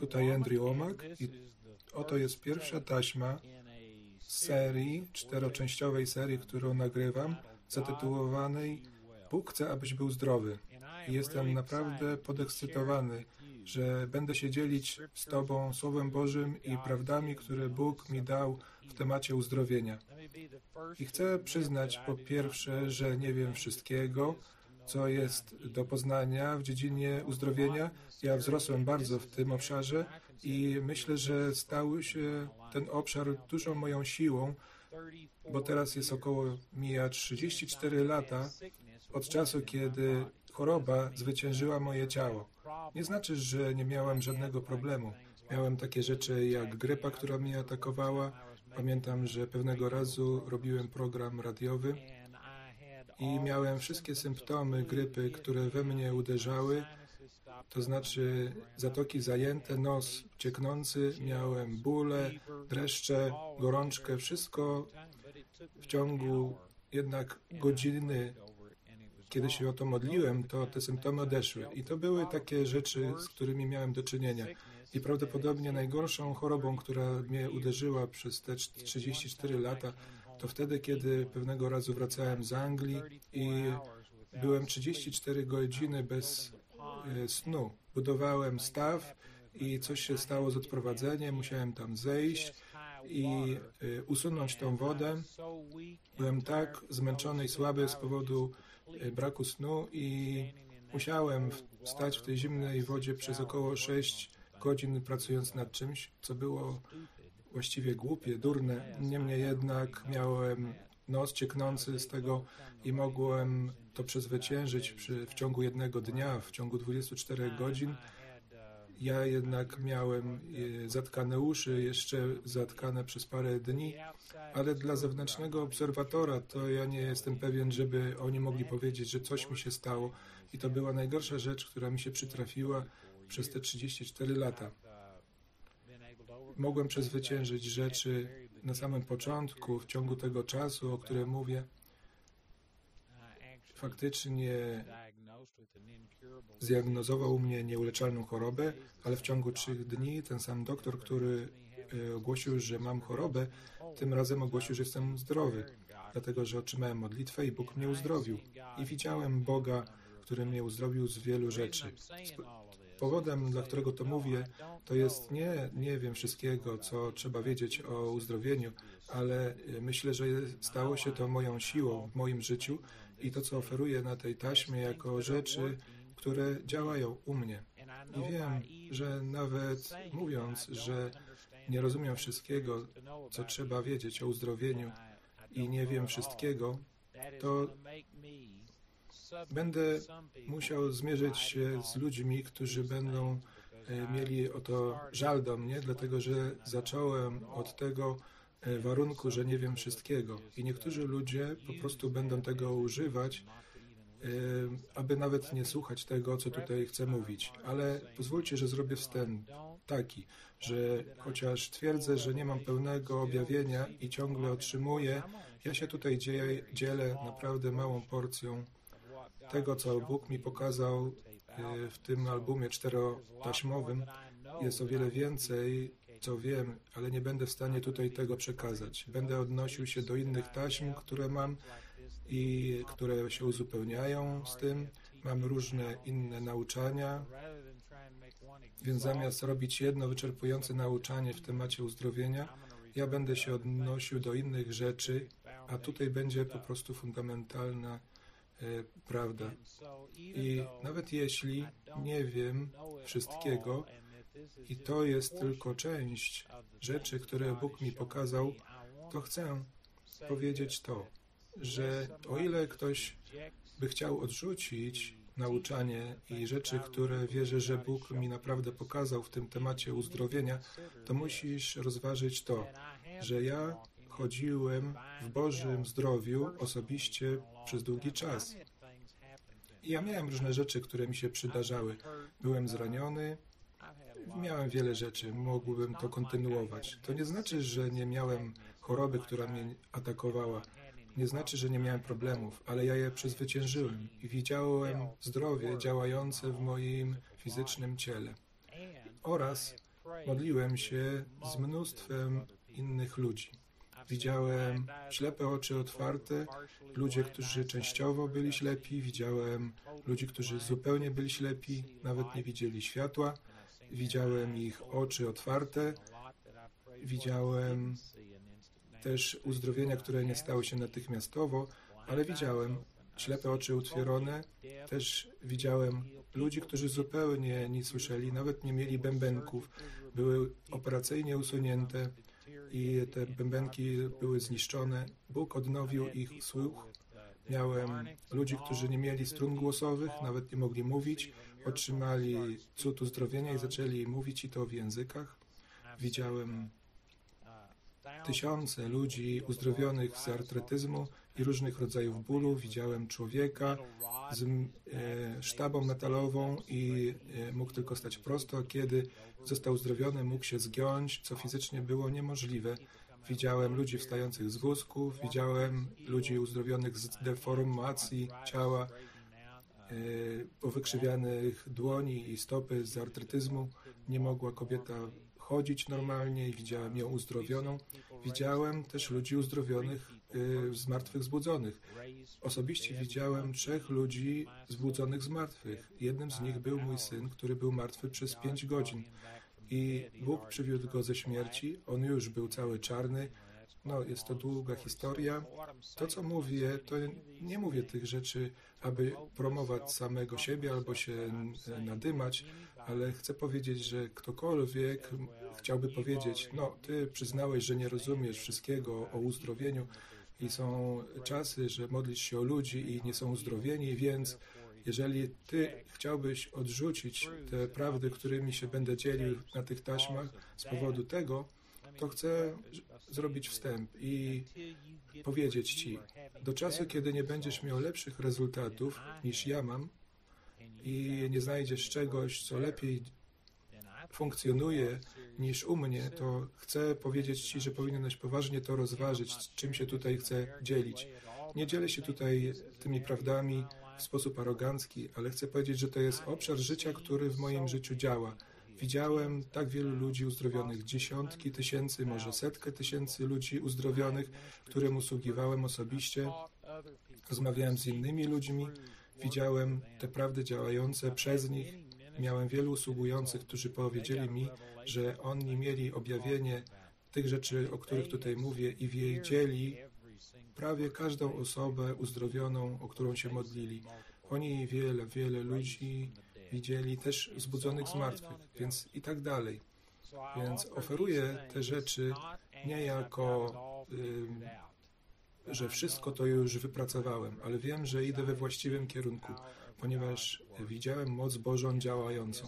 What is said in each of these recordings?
Tutaj Andrew Womack i oto jest pierwsza taśma serii, czteroczęściowej serii, którą nagrywam, zatytułowanej Bóg chce, abyś był zdrowy. I jestem naprawdę podekscytowany, że będę się dzielić z Tobą Słowem Bożym i prawdami, które Bóg mi dał w temacie uzdrowienia. I chcę przyznać po pierwsze, że nie wiem wszystkiego, co jest do poznania w dziedzinie uzdrowienia. Ja wzrosłem bardzo w tym obszarze i myślę, że stał się ten obszar dużą moją siłą, bo teraz jest około mija 34 lata od czasu, kiedy choroba zwyciężyła moje ciało. Nie znaczy, że nie miałem żadnego problemu. Miałem takie rzeczy jak grypa, która mnie atakowała. Pamiętam, że pewnego razu robiłem program radiowy i miałem wszystkie symptomy grypy, które we mnie uderzały, to znaczy zatoki zajęte, nos cieknący, miałem bóle, dreszcze, gorączkę, wszystko w ciągu jednak godziny, kiedy się o to modliłem, to te symptomy odeszły. I to były takie rzeczy, z którymi miałem do czynienia. I prawdopodobnie najgorszą chorobą, która mnie uderzyła przez te 34 lata, to wtedy, kiedy pewnego razu wracałem z Anglii i byłem 34 godziny bez e, snu. Budowałem staw i coś się stało z odprowadzeniem, musiałem tam zejść i e, usunąć tą wodę. Byłem tak zmęczony i słaby z powodu e, braku snu i musiałem stać w tej zimnej wodzie przez około 6 godzin pracując nad czymś, co było właściwie głupie, durne. Niemniej jednak miałem nos cieknący z tego i mogłem to przezwyciężyć przy, w ciągu jednego dnia, w ciągu 24 godzin. Ja jednak miałem e, zatkane uszy, jeszcze zatkane przez parę dni, ale dla zewnętrznego obserwatora to ja nie jestem pewien, żeby oni mogli powiedzieć, że coś mi się stało. I to była najgorsza rzecz, która mi się przytrafiła przez te 34 lata mogłem przezwyciężyć rzeczy na samym początku, w ciągu tego czasu, o którym mówię. Faktycznie zdiagnozował mnie nieuleczalną chorobę, ale w ciągu trzech dni ten sam doktor, który e, ogłosił, że mam chorobę, tym razem ogłosił, że jestem zdrowy, dlatego że otrzymałem modlitwę i Bóg mnie uzdrowił. I widziałem Boga, który mnie uzdrowił z wielu rzeczy. Powodem, dla którego to mówię, to jest nie, nie wiem wszystkiego, co trzeba wiedzieć o uzdrowieniu, ale myślę, że stało się to moją siłą w moim życiu i to, co oferuję na tej taśmie jako rzeczy, które działają u mnie. I wiem, że nawet mówiąc, że nie rozumiem wszystkiego, co trzeba wiedzieć o uzdrowieniu i nie wiem wszystkiego, to Będę musiał zmierzyć się z ludźmi, którzy będą e, mieli o to żal do mnie, dlatego że zacząłem od tego e, warunku, że nie wiem wszystkiego. I niektórzy ludzie po prostu będą tego używać, e, aby nawet nie słuchać tego, co tutaj chcę mówić. Ale pozwólcie, że zrobię wstęp taki, że chociaż twierdzę, że nie mam pełnego objawienia i ciągle otrzymuję, ja się tutaj dzielę naprawdę małą porcją tego, co Bóg mi pokazał e, w tym albumie czterotaśmowym, jest o wiele więcej, co wiem, ale nie będę w stanie tutaj tego przekazać. Będę odnosił się do innych taśm, które mam i które się uzupełniają z tym. Mam różne inne nauczania, więc zamiast robić jedno wyczerpujące nauczanie w temacie uzdrowienia, ja będę się odnosił do innych rzeczy, a tutaj będzie po prostu fundamentalna prawda. I nawet jeśli nie wiem wszystkiego, i to jest tylko część rzeczy, które Bóg mi pokazał, to chcę powiedzieć to, że o ile ktoś by chciał odrzucić nauczanie i rzeczy, które wierzę, że Bóg mi naprawdę pokazał w tym temacie uzdrowienia, to musisz rozważyć to, że ja chodziłem w Bożym zdrowiu osobiście przez długi czas. Ja miałem różne rzeczy, które mi się przydarzały. Byłem zraniony, miałem wiele rzeczy, mógłbym to kontynuować. To nie znaczy, że nie miałem choroby, która mnie atakowała. Nie znaczy, że nie miałem problemów, ale ja je przezwyciężyłem i widziałem zdrowie działające w moim fizycznym ciele. oraz modliłem się z mnóstwem innych ludzi. Widziałem ślepe oczy otwarte, ludzie, którzy częściowo byli ślepi, widziałem ludzi, którzy zupełnie byli ślepi, nawet nie widzieli światła, widziałem ich oczy otwarte, widziałem też uzdrowienia, które nie stały się natychmiastowo, ale widziałem ślepe oczy utwierone, też widziałem ludzi, którzy zupełnie nie słyszeli, nawet nie mieli bębenków, były operacyjnie usunięte, i te bębenki były zniszczone. Bóg odnowił ich słuch. Miałem ludzi, którzy nie mieli strun głosowych, nawet nie mogli mówić, otrzymali cud uzdrowienia i zaczęli mówić i to w językach. Widziałem tysiące ludzi uzdrowionych z artretyzmu i różnych rodzajów bólu. Widziałem człowieka z e, sztabą metalową i e, mógł tylko stać prosto, kiedy został uzdrowiony, mógł się zgiąć, co fizycznie było niemożliwe. Widziałem ludzi wstających z wózków, widziałem ludzi uzdrowionych z deformacji ciała, e, powykrzywianych dłoni i stopy z artrytyzmu. Nie mogła kobieta chodzić normalnie i widziałem ją uzdrowioną. Widziałem też ludzi uzdrowionych y, z martwych zbudzonych. Osobiście widziałem trzech ludzi zbudzonych z martwych. Jednym z nich był mój syn, który był martwy przez pięć godzin. I Bóg przywiódł go ze śmierci. On już był cały czarny. No, jest to długa historia. To, co mówię, to nie mówię tych rzeczy, aby promować samego siebie albo się nadymać, ale chcę powiedzieć, że ktokolwiek chciałby powiedzieć, no, ty przyznałeś, że nie rozumiesz wszystkiego o uzdrowieniu i są czasy, że modlisz się o ludzi i nie są uzdrowieni, więc jeżeli ty chciałbyś odrzucić te prawdy, którymi się będę dzielił na tych taśmach z powodu tego, to chcę zrobić wstęp i powiedzieć Ci, do czasu, kiedy nie będziesz miał lepszych rezultatów niż ja mam i nie znajdziesz czegoś, co lepiej funkcjonuje niż u mnie, to chcę powiedzieć Ci, że powinieneś poważnie to rozważyć, czym się tutaj chcę dzielić. Nie dzielę się tutaj tymi prawdami w sposób arogancki, ale chcę powiedzieć, że to jest obszar życia, który w moim życiu działa. Widziałem tak wielu ludzi uzdrowionych, dziesiątki tysięcy, może setkę tysięcy ludzi uzdrowionych, którym usługiwałem osobiście. Rozmawiałem z innymi ludźmi, widziałem te prawdy działające przez nich. Miałem wielu usługujących, którzy powiedzieli mi, że oni mieli objawienie tych rzeczy, o których tutaj mówię i wiedzieli prawie każdą osobę uzdrowioną, o którą się modlili. Oni wiele, wiele ludzi widzieli też zbudzonych z martwych, więc i tak dalej. Więc oferuję te rzeczy nie jako, że wszystko to już wypracowałem, ale wiem, że idę we właściwym kierunku, ponieważ widziałem moc Bożą działającą.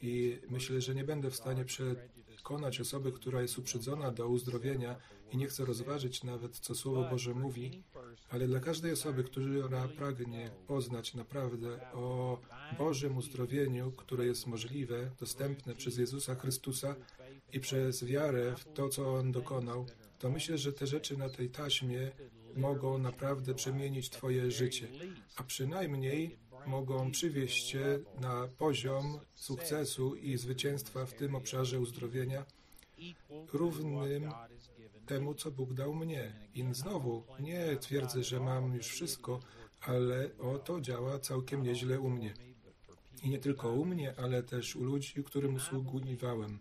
I myślę, że nie będę w stanie przekonać osoby, która jest uprzedzona do uzdrowienia i nie chce rozważyć nawet, co Słowo Boże mówi, ale dla każdej osoby, która pragnie poznać naprawdę o Bożym uzdrowieniu, które jest możliwe, dostępne przez Jezusa Chrystusa i przez wiarę w to, co On dokonał, to myślę, że te rzeczy na tej taśmie mogą naprawdę przemienić Twoje życie, a przynajmniej mogą przywieźć Cię na poziom sukcesu i zwycięstwa w tym obszarze uzdrowienia równym temu, co Bóg dał mnie. I znowu, nie twierdzę, że mam już wszystko, ale o to działa całkiem nieźle u mnie. I nie tylko u mnie, ale też u ludzi, którym usługiwałem.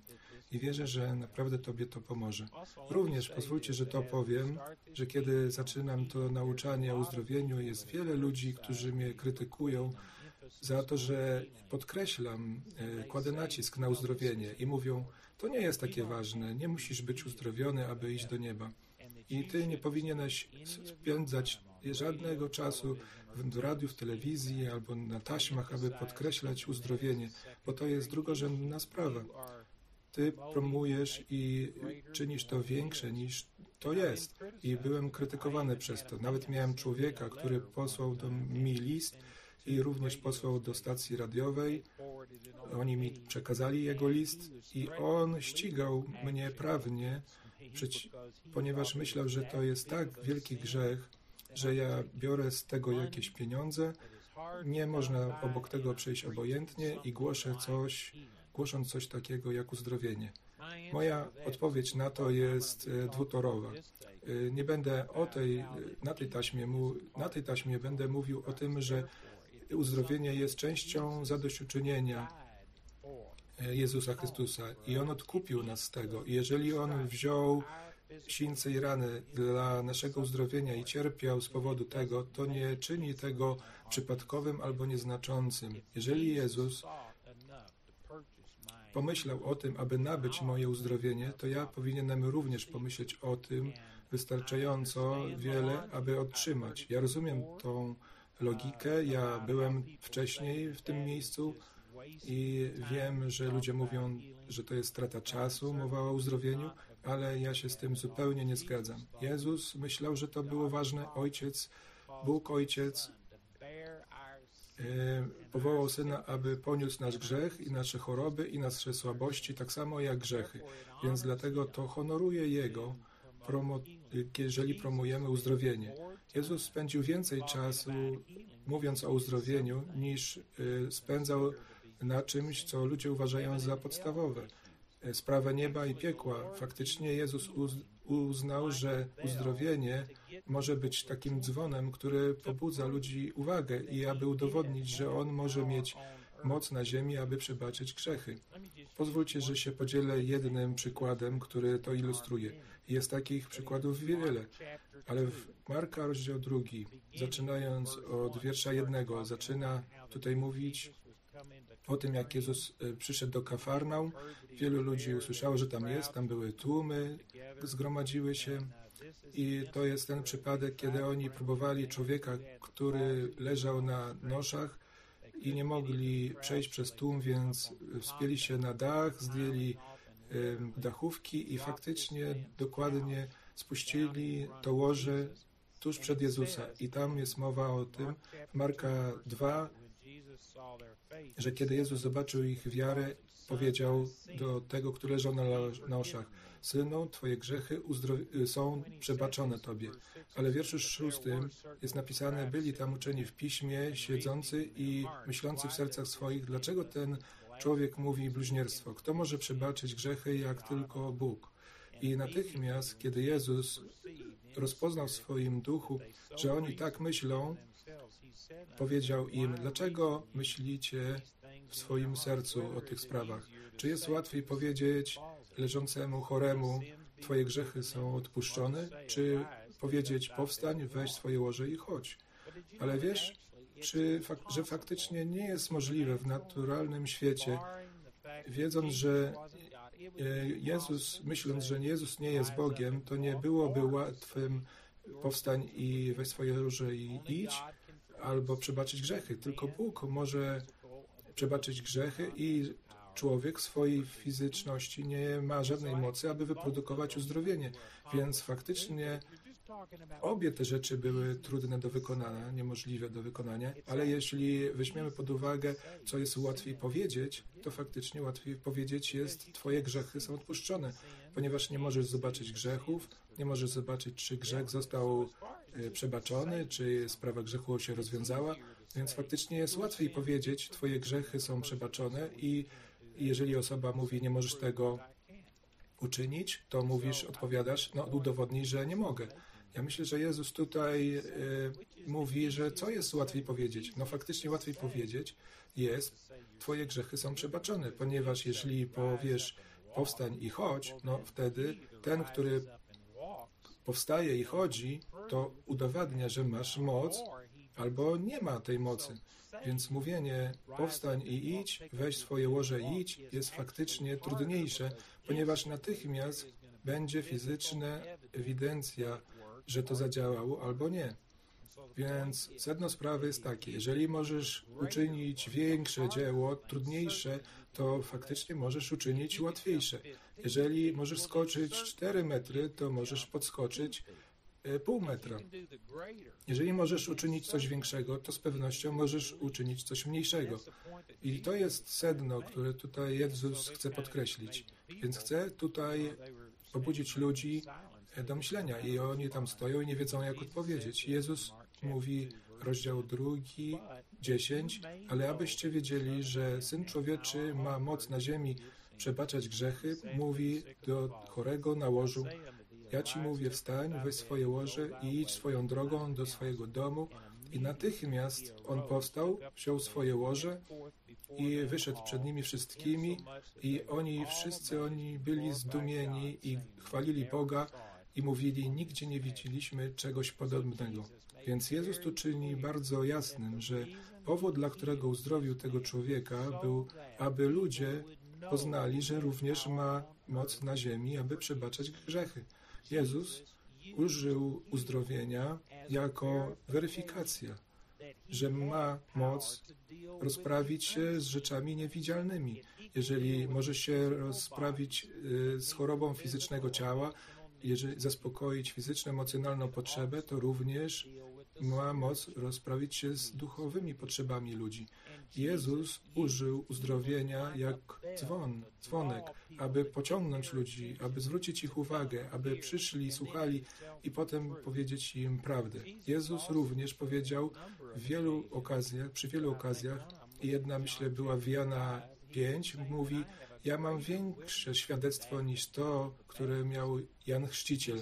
I wierzę, że naprawdę Tobie to pomoże. Również pozwólcie, że to powiem, że kiedy zaczynam to nauczanie o uzdrowieniu, jest wiele ludzi, którzy mnie krytykują za to, że podkreślam, e, kładę nacisk na uzdrowienie i mówią, to nie jest takie ważne. Nie musisz być uzdrowiony, aby iść do nieba. I ty nie powinieneś spędzać żadnego czasu w radiu, w telewizji albo na taśmach, aby podkreślać uzdrowienie, bo to jest drugorzędna sprawa. Ty promujesz i czynisz to większe niż to jest. I byłem krytykowany przez to. Nawet miałem człowieka, który posłał do mi list, i również posłał do stacji radiowej. Oni mi przekazali jego list i on ścigał mnie prawnie, ponieważ myślał, że to jest tak wielki grzech, że ja biorę z tego jakieś pieniądze. Nie można obok tego przejść obojętnie i głoszę coś, głosząc coś takiego jak uzdrowienie. Moja odpowiedź na to jest e, dwutorowa. E, nie będę o tej, na tej taśmie, na tej taśmie będę mówił o tym, że uzdrowienie jest częścią zadośćuczynienia e, Jezusa Chrystusa i On odkupił nas z tego. Jeżeli On wziął sińce i rany dla naszego uzdrowienia i cierpiał z powodu tego, to nie czyni tego przypadkowym albo nieznaczącym. Jeżeli Jezus pomyślał o tym, aby nabyć moje uzdrowienie, to ja powinienem również pomyśleć o tym wystarczająco wiele, aby otrzymać. Ja rozumiem tą logikę. Ja byłem wcześniej w tym miejscu i wiem, że ludzie mówią, że to jest strata czasu, mowa o uzdrowieniu, ale ja się z tym zupełnie nie zgadzam. Jezus myślał, że to było ważne. Ojciec, Bóg Ojciec powołał Syna, aby poniósł nasz grzech i nasze choroby i nasze słabości, tak samo jak grzechy. Więc dlatego to honoruje Jego, jeżeli promujemy uzdrowienie. Jezus spędził więcej czasu mówiąc o uzdrowieniu, niż y, spędzał na czymś, co ludzie uważają za podstawowe. E, sprawę nieba i piekła. Faktycznie Jezus uznał, że uzdrowienie może być takim dzwonem, który pobudza ludzi uwagę i aby udowodnić, że On może mieć moc na ziemi, aby przebaczyć grzechy. Pozwólcie, że się podzielę jednym przykładem, który to ilustruje. Jest takich przykładów wiele, ale w Marka rozdział drugi, zaczynając od wiersza jednego, zaczyna tutaj mówić po tym, jak Jezus e, przyszedł do Kafarnaum, wielu ludzi usłyszało, że tam jest, tam były tłumy, zgromadziły się i to jest ten przypadek, kiedy oni próbowali człowieka, który leżał na noszach i nie mogli przejść przez tłum, więc wspięli się na dach, zdjęli dachówki i faktycznie dokładnie spuścili to łoże tuż przed Jezusa. I tam jest mowa o tym, Marka 2, że kiedy Jezus zobaczył ich wiarę, powiedział do tego, który leżał na noszach, Synu, Twoje grzechy są przebaczone Tobie. Ale w wierszu szóstym jest napisane, byli tam uczeni w piśmie, siedzący i myślący w sercach swoich, dlaczego ten człowiek mówi bluźnierstwo? Kto może przebaczyć grzechy, jak tylko Bóg? I natychmiast, kiedy Jezus rozpoznał w swoim duchu, że oni tak myślą, powiedział im, dlaczego myślicie w swoim sercu o tych sprawach? Czy jest łatwiej powiedzieć leżącemu choremu, Twoje grzechy są odpuszczone, czy powiedzieć, powstań, weź swoje łoże i chodź? Ale wiesz, czy fak że faktycznie nie jest możliwe w naturalnym świecie, wiedząc, że e, Jezus, myśląc, że Jezus nie jest Bogiem, to nie byłoby łatwym powstań i weź swoje łoże i idź, albo przebaczyć grzechy. Tylko Bóg może przebaczyć grzechy i człowiek w swojej fizyczności nie ma żadnej mocy, aby wyprodukować uzdrowienie. Więc faktycznie obie te rzeczy były trudne do wykonania, niemożliwe do wykonania, ale jeśli weźmiemy pod uwagę, co jest łatwiej powiedzieć, to faktycznie łatwiej powiedzieć jest, Twoje grzechy są odpuszczone, ponieważ nie możesz zobaczyć grzechów, nie możesz zobaczyć, czy grzech został e, przebaczony, czy sprawa grzechu się rozwiązała, więc faktycznie jest łatwiej powiedzieć, Twoje grzechy są przebaczone i jeżeli osoba mówi, nie możesz tego uczynić, to mówisz, odpowiadasz, no udowodnij, że nie mogę. Ja myślę, że Jezus tutaj y, mówi, że co jest łatwiej powiedzieć? No faktycznie łatwiej powiedzieć jest, Twoje grzechy są przebaczone, ponieważ jeżeli powiesz, powstań i chodź, no wtedy ten, który powstaje i chodzi, to udowadnia, że masz moc albo nie ma tej mocy. Więc mówienie powstań i idź, weź swoje łoże i idź jest faktycznie trudniejsze, ponieważ natychmiast będzie fizyczna ewidencja, że to zadziałało albo nie. Więc sedno sprawy jest takie, jeżeli możesz uczynić większe dzieło, trudniejsze, to faktycznie możesz uczynić łatwiejsze. Jeżeli możesz skoczyć 4 metry, to możesz podskoczyć E, pół metra. Jeżeli możesz uczynić coś większego, to z pewnością możesz uczynić coś mniejszego. I to jest sedno, które tutaj Jezus chce podkreślić. Więc chce tutaj pobudzić ludzi e, do myślenia i oni tam stoją i nie wiedzą, jak odpowiedzieć. Jezus mówi, rozdział drugi, 10, ale abyście wiedzieli, że Syn Człowieczy ma moc na ziemi przebaczać grzechy, mówi do chorego na łożu, ja ci mówię, wstań, weź swoje łoże i idź swoją drogą do swojego domu. I natychmiast on powstał, wziął swoje łoże i wyszedł przed nimi wszystkimi i oni, wszyscy oni byli zdumieni i chwalili Boga i mówili, nigdzie nie widzieliśmy czegoś podobnego. Więc Jezus tu czyni bardzo jasnym, że powód, dla którego uzdrowił tego człowieka, był, aby ludzie poznali, że również ma moc na ziemi, aby przebaczać grzechy. Jezus użył uzdrowienia jako weryfikacja, że ma moc rozprawić się z rzeczami niewidzialnymi. Jeżeli może się rozprawić y, z chorobą fizycznego ciała, jeżeli zaspokoić fizyczną, emocjonalną potrzebę, to również ma moc rozprawić się z duchowymi potrzebami ludzi. Jezus użył uzdrowienia jak dzwon, dzwonek, aby pociągnąć ludzi, aby zwrócić ich uwagę, aby przyszli, słuchali i potem powiedzieć im prawdę. Jezus również powiedział w wielu okazjach, przy wielu okazjach, jedna myślę była w Jana 5, mówi, ja mam większe świadectwo niż to, które miał Jan Chrzciciel.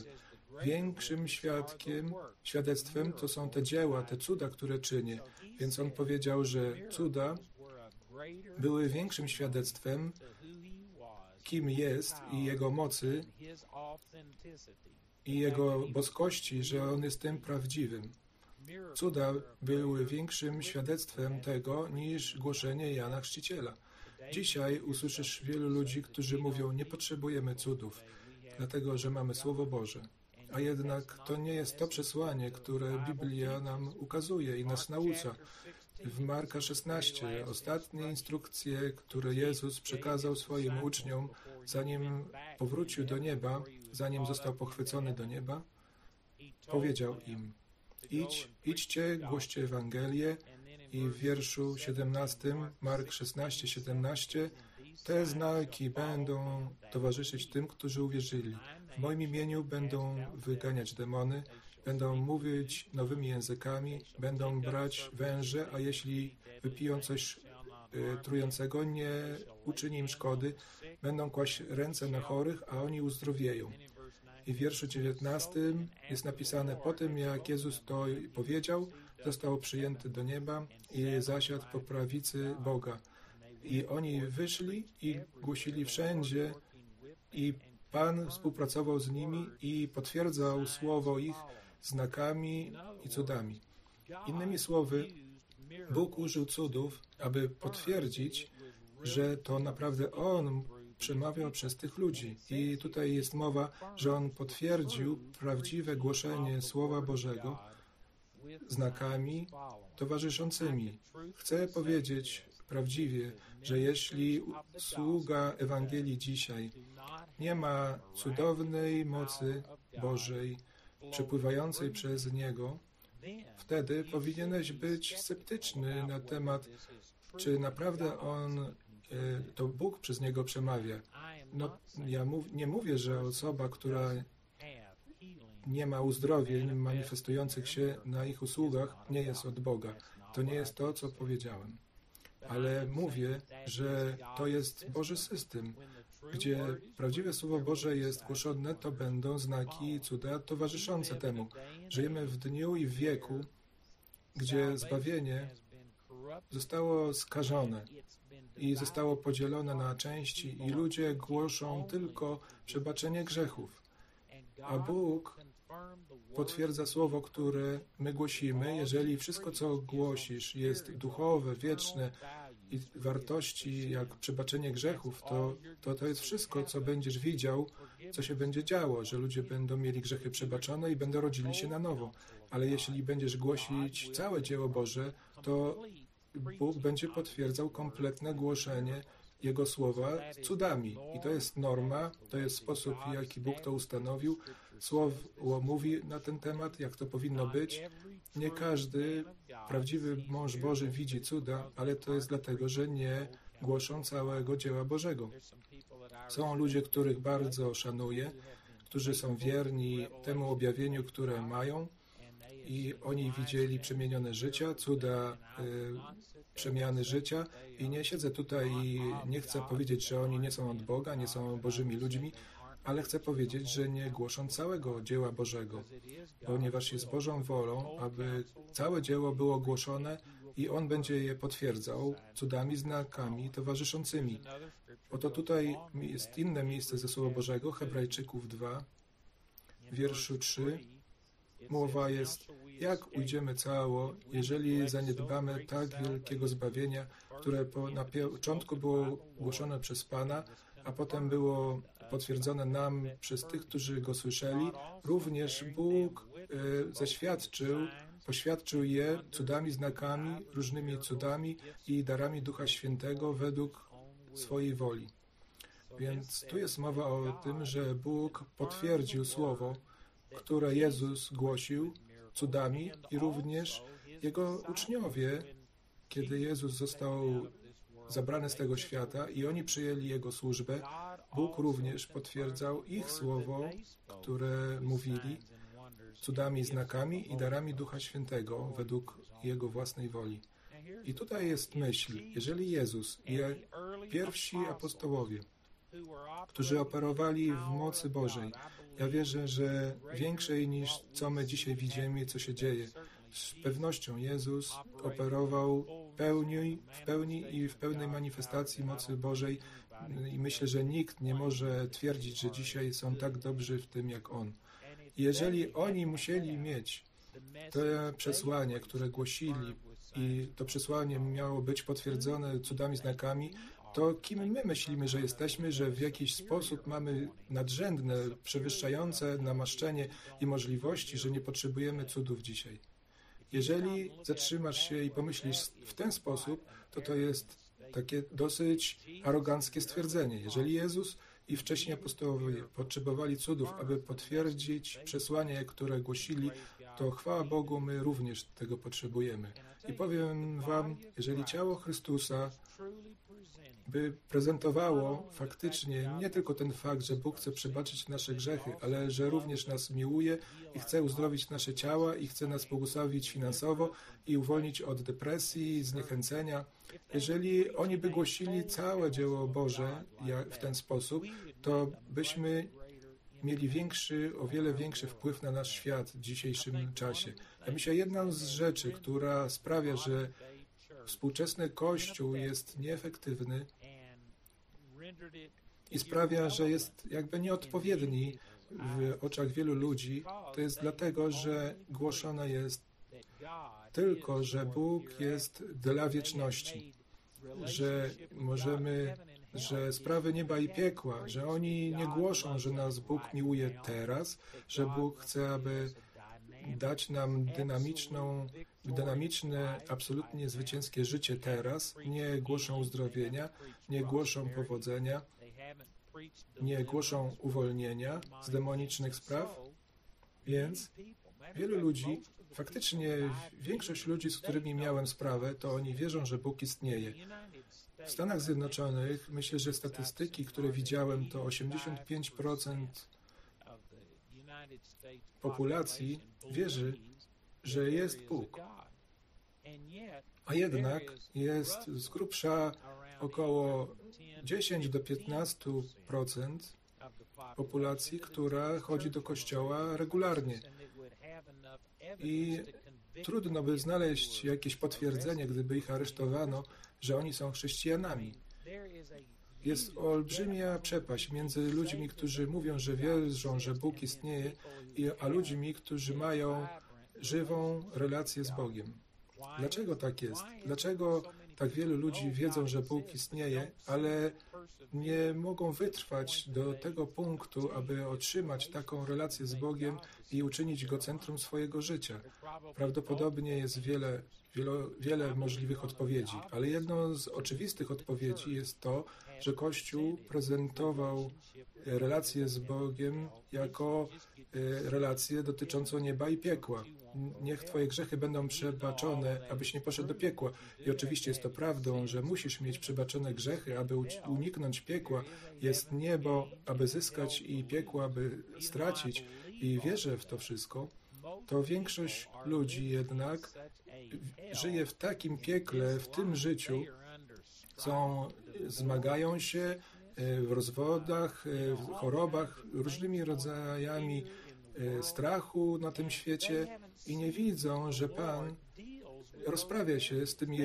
Większym świadkiem, świadectwem to są te dzieła, te cuda, które czynię. Więc on powiedział, że cuda były większym świadectwem, kim jest i jego mocy i jego boskości, że on jest tym prawdziwym. Cuda były większym świadectwem tego niż głoszenie Jana Chrzciciela. Dzisiaj usłyszysz wielu ludzi, którzy mówią: Nie potrzebujemy cudów, dlatego że mamy Słowo Boże. A jednak to nie jest to przesłanie, które Biblia nam ukazuje i nas naucza. W Marka 16, ostatnie instrukcje, które Jezus przekazał swoim uczniom, zanim powrócił do nieba, zanim został pochwycony do nieba, powiedział im: Idź, idźcie, głoście Ewangelię. I w wierszu 17, Mark 16, 17, te znaki będą towarzyszyć tym, którzy uwierzyli. W moim imieniu będą wyganiać demony, będą mówić nowymi językami, będą brać węże, a jeśli wypiją coś y, trującego, nie uczyni im szkody, będą kłaść ręce na chorych, a oni uzdrowieją. I w wierszu 19 jest napisane, po tym jak Jezus to powiedział, został przyjęty do nieba i zasiadł po prawicy Boga. I oni wyszli i głosili wszędzie i Pan współpracował z nimi i potwierdzał słowo ich znakami i cudami. Innymi słowy, Bóg użył cudów, aby potwierdzić, że to naprawdę On przemawiał przez tych ludzi. I tutaj jest mowa, że On potwierdził prawdziwe głoszenie Słowa Bożego znakami towarzyszącymi. Chcę powiedzieć prawdziwie, że jeśli sługa Ewangelii dzisiaj nie ma cudownej mocy Bożej przepływającej przez niego, wtedy powinieneś być sceptyczny na temat, czy naprawdę on, e, to Bóg przez niego przemawia. No, ja mów, nie mówię, że osoba, która nie ma uzdrowień manifestujących się na ich usługach, nie jest od Boga. To nie jest to, co powiedziałem. Ale mówię, że to jest Boży system. Gdzie prawdziwe Słowo Boże jest głoszone, to będą znaki i cuda towarzyszące temu. Żyjemy w dniu i w wieku, gdzie zbawienie zostało skażone i zostało podzielone na części i ludzie głoszą tylko przebaczenie grzechów. A Bóg potwierdza słowo, które my głosimy. Jeżeli wszystko, co głosisz, jest duchowe, wieczne i wartości jak przebaczenie grzechów, to, to to jest wszystko, co będziesz widział, co się będzie działo, że ludzie będą mieli grzechy przebaczone i będą rodzili się na nowo. Ale jeśli będziesz głosić całe dzieło Boże, to Bóg będzie potwierdzał kompletne głoszenie jego słowa cudami. I to jest norma, to jest sposób, w jaki Bóg to ustanowił. Słowo mówi na ten temat, jak to powinno być. Nie każdy prawdziwy mąż Boży widzi cuda, ale to jest dlatego, że nie głoszą całego dzieła Bożego. Są ludzie, których bardzo szanuję, którzy są wierni temu objawieniu, które mają i oni widzieli przemienione życia, cuda y, przemiany życia i nie siedzę tutaj i nie chcę powiedzieć, że oni nie są od Boga, nie są Bożymi ludźmi, ale chcę powiedzieć, że nie głoszą całego dzieła Bożego, ponieważ jest Bożą wolą, aby całe dzieło było głoszone i On będzie je potwierdzał cudami, znakami towarzyszącymi. Oto tutaj jest inne miejsce ze Słowa Bożego, Hebrajczyków 2, wierszu 3. Mowa jest, jak ujdziemy cało, jeżeli zaniedbamy tak wielkiego zbawienia, które po, na początku było głoszone przez Pana, a potem było potwierdzone nam przez tych, którzy go słyszeli, również Bóg e, zaświadczył, poświadczył je cudami, znakami, różnymi cudami i darami Ducha Świętego według swojej woli. Więc tu jest mowa o tym, że Bóg potwierdził słowo, które Jezus głosił cudami i również jego uczniowie, kiedy Jezus został zabrany z tego świata i oni przyjęli Jego służbę, Bóg również potwierdzał ich słowo, które mówili cudami, znakami i darami Ducha Świętego według Jego własnej woli. I tutaj jest myśl, jeżeli Jezus i pierwsi apostołowie, którzy operowali w mocy Bożej, ja wierzę, że większej niż co my dzisiaj widzimy, co się dzieje. Z pewnością Jezus operował pełni, w pełni i w pełnej manifestacji mocy Bożej i myślę, że nikt nie może twierdzić, że dzisiaj są tak dobrzy w tym jak On. Jeżeli oni musieli mieć te przesłanie, które głosili i to przesłanie miało być potwierdzone cudami, znakami, to kim my myślimy, że jesteśmy, że w jakiś sposób mamy nadrzędne, przewyższające namaszczenie i możliwości, że nie potrzebujemy cudów dzisiaj. Jeżeli zatrzymasz się i pomyślisz w ten sposób, to to jest takie dosyć aroganckie stwierdzenie. Jeżeli Jezus i wcześniej apostołowie potrzebowali cudów, aby potwierdzić przesłanie, które głosili, to chwała Bogu, my również tego potrzebujemy. I powiem Wam, jeżeli ciało Chrystusa by prezentowało faktycznie nie tylko ten fakt, że Bóg chce przebaczyć nasze grzechy, ale że również nas miłuje i chce uzdrowić nasze ciała i chce nas błogosławić finansowo i uwolnić od depresji, zniechęcenia. Jeżeli oni by głosili całe dzieło Boże w ten sposób, to byśmy mieli większy, o wiele większy wpływ na nasz świat w dzisiejszym czasie. Ja myślę, jedna z rzeczy, która sprawia, że współczesny Kościół jest nieefektywny i sprawia, że jest jakby nieodpowiedni w oczach wielu ludzi, to jest dlatego, że głoszone jest tylko, że Bóg jest dla wieczności, że możemy, że sprawy nieba i piekła, że oni nie głoszą, że nas Bóg miłuje teraz, że Bóg chce, aby dać nam dynamiczną, dynamiczne, absolutnie zwycięskie życie teraz. Nie głoszą uzdrowienia, nie głoszą powodzenia, nie głoszą uwolnienia z demonicznych spraw. Więc wielu ludzi, faktycznie większość ludzi, z którymi miałem sprawę, to oni wierzą, że Bóg istnieje. W Stanach Zjednoczonych myślę, że statystyki, które widziałem, to 85% populacji wierzy, że jest Bóg. A jednak jest z grubsza około 10 do 15% populacji, która chodzi do kościoła regularnie. I trudno by znaleźć jakieś potwierdzenie, gdyby ich aresztowano, że oni są chrześcijanami. Jest olbrzymia przepaść między ludźmi, którzy mówią, że wierzą, że Bóg istnieje, a ludźmi, którzy mają żywą relację z Bogiem. Dlaczego tak jest? Dlaczego tak wielu ludzi wiedzą, że Bóg istnieje, ale nie mogą wytrwać do tego punktu, aby otrzymać taką relację z Bogiem i uczynić go centrum swojego życia? Prawdopodobnie jest wiele, wiele, wiele możliwych odpowiedzi, ale jedną z oczywistych odpowiedzi jest to, że Kościół prezentował relację z Bogiem jako e, relację dotyczącą nieba i piekła. Niech Twoje grzechy będą przebaczone, abyś nie poszedł do piekła. I oczywiście jest to prawdą, że musisz mieć przebaczone grzechy, aby uniknąć piekła. Jest niebo, aby zyskać i piekło, aby stracić. I wierzę w to wszystko, to większość ludzi jednak żyje w takim piekle, w tym życiu, są, zmagają się e, w rozwodach, e, w chorobach, różnymi rodzajami e, strachu na tym świecie i nie widzą, że Pan rozprawia się z tymi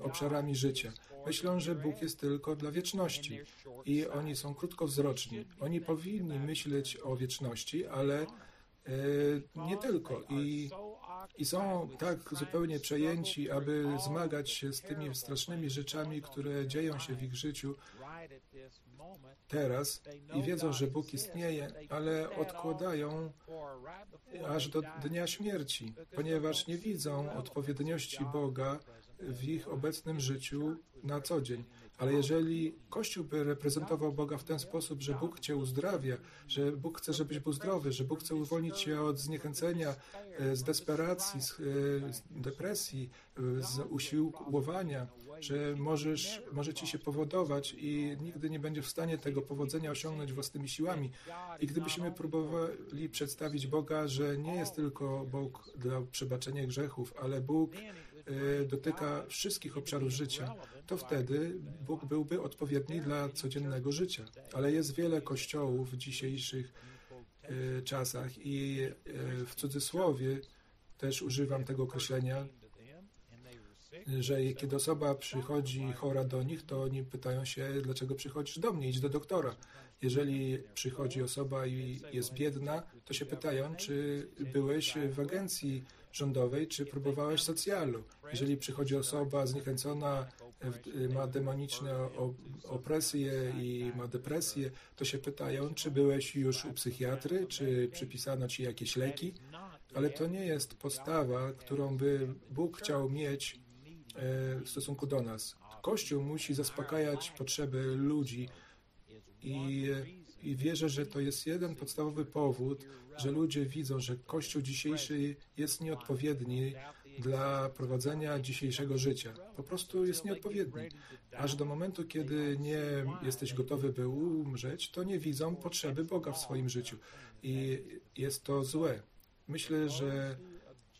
obszarami życia. Myślą, że Bóg jest tylko dla wieczności i oni są krótkowzroczni. Oni powinni myśleć o wieczności, ale nie tylko. I i są tak zupełnie przejęci, aby zmagać się z tymi strasznymi rzeczami, które dzieją się w ich życiu teraz i wiedzą, że Bóg istnieje, ale odkładają aż do dnia śmierci, ponieważ nie widzą odpowiedniości Boga w ich obecnym życiu na co dzień. Ale jeżeli Kościół by reprezentował Boga w ten sposób, że Bóg Cię uzdrawia, że Bóg chce, żebyś był zdrowy, że Bóg chce uwolnić Cię od zniechęcenia, e, z desperacji, z, e, depresji, e, z usiłowania, że możesz, może Ci się powodować i nigdy nie będzie w stanie tego powodzenia osiągnąć własnymi siłami. I gdybyśmy próbowali przedstawić Boga, że nie jest tylko Bóg dla przebaczenia grzechów, ale Bóg dotyka wszystkich obszarów życia, to wtedy Bóg byłby odpowiedni dla codziennego życia. Ale jest wiele kościołów w dzisiejszych y, czasach i y, w cudzysłowie też używam tego określenia, że kiedy osoba przychodzi chora do nich, to oni pytają się, dlaczego przychodzisz do mnie, idź do doktora. Jeżeli przychodzi osoba i jest biedna, to się pytają, czy byłeś w agencji rządowej, czy próbowałeś socjalu. Jeżeli przychodzi osoba zniechęcona, ma demoniczne opresje i ma depresję, to się pytają, czy byłeś już u psychiatry, czy przypisano ci jakieś leki, ale to nie jest postawa, którą by Bóg chciał mieć e, w stosunku do nas. Kościół musi zaspokajać potrzeby ludzi i, i wierzę, że to jest jeden podstawowy powód, że ludzie widzą, że Kościół dzisiejszy jest nieodpowiedni dla prowadzenia dzisiejszego życia. Po prostu jest nieodpowiedni. Aż do momentu, kiedy nie jesteś gotowy, by umrzeć, to nie widzą potrzeby Boga w swoim życiu. I jest to złe. Myślę, że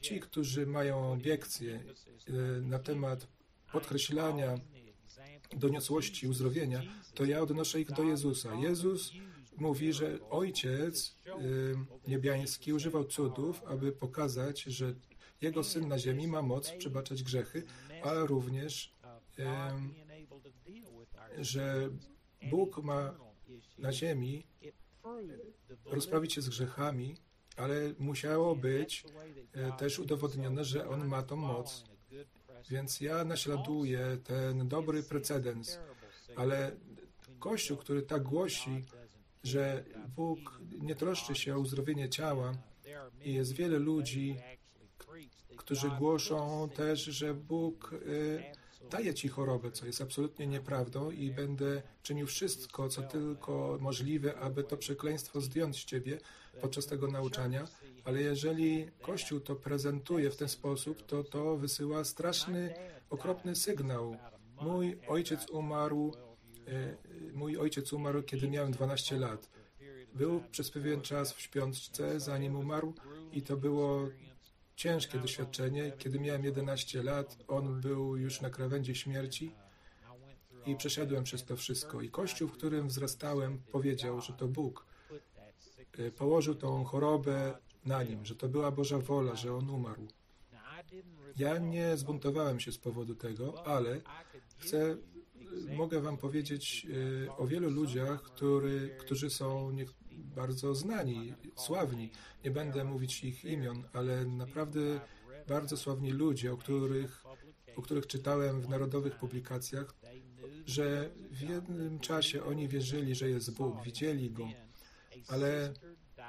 ci, którzy mają obiekcje e, na temat podkreślania doniosłości uzdrowienia, to ja odnoszę ich do Jezusa. Jezus mówi, że Ojciec y, niebiański używał cudów, aby pokazać, że Jego Syn na ziemi ma moc przebaczać grzechy, ale również, że Bóg ma na ziemi rozprawić się z grzechami, ale musiało być e, też udowodnione, że On ma tą moc. Więc ja naśladuję ten dobry precedens, ale Kościół, który tak głosi, że Bóg nie troszczy się o uzdrowienie ciała i jest wiele ludzi, którzy głoszą też, że Bóg y, daje ci chorobę, co jest absolutnie nieprawdą i będę czynił wszystko, co tylko możliwe, aby to przekleństwo zdjąć z ciebie podczas tego nauczania, ale jeżeli Kościół to prezentuje w ten sposób, to to wysyła straszny, okropny sygnał. Mój ojciec umarł E, mój ojciec umarł, kiedy miałem 12 lat. Był przez pewien czas w śpiączce, zanim umarł, i to było ciężkie doświadczenie. Kiedy miałem 11 lat, on był już na krawędzi śmierci i przeszedłem przez to wszystko. I kościół, w którym wzrastałem, powiedział, że to Bóg e, położył tą chorobę na nim, że to była Boża wola, że on umarł. Ja nie zbuntowałem się z powodu tego, ale chcę mogę Wam powiedzieć e, o wielu ludziach, który, którzy są bardzo znani, sławni. Nie będę mówić ich imion, ale naprawdę bardzo sławni ludzie, o których, o których czytałem w narodowych publikacjach, że w jednym czasie oni wierzyli, że jest Bóg, widzieli Go, ale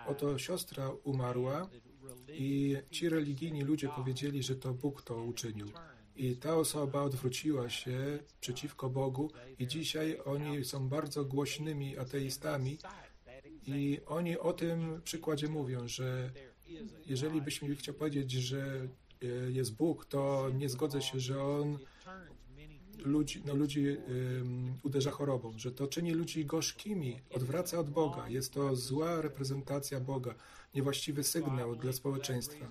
oto siostra umarła i ci religijni ludzie powiedzieli, że to Bóg to uczynił. I ta osoba odwróciła się przeciwko Bogu, i dzisiaj oni są bardzo głośnymi ateistami, i oni o tym przykładzie mówią, że jeżeli byśmy chcieli powiedzieć, że e, jest Bóg, to nie zgodzę się, że On ludzi, no, ludzi uderza chorobą, że to czyni ludzi gorzkimi, odwraca od Boga. Jest to zła reprezentacja Boga, niewłaściwy sygnał dla społeczeństwa.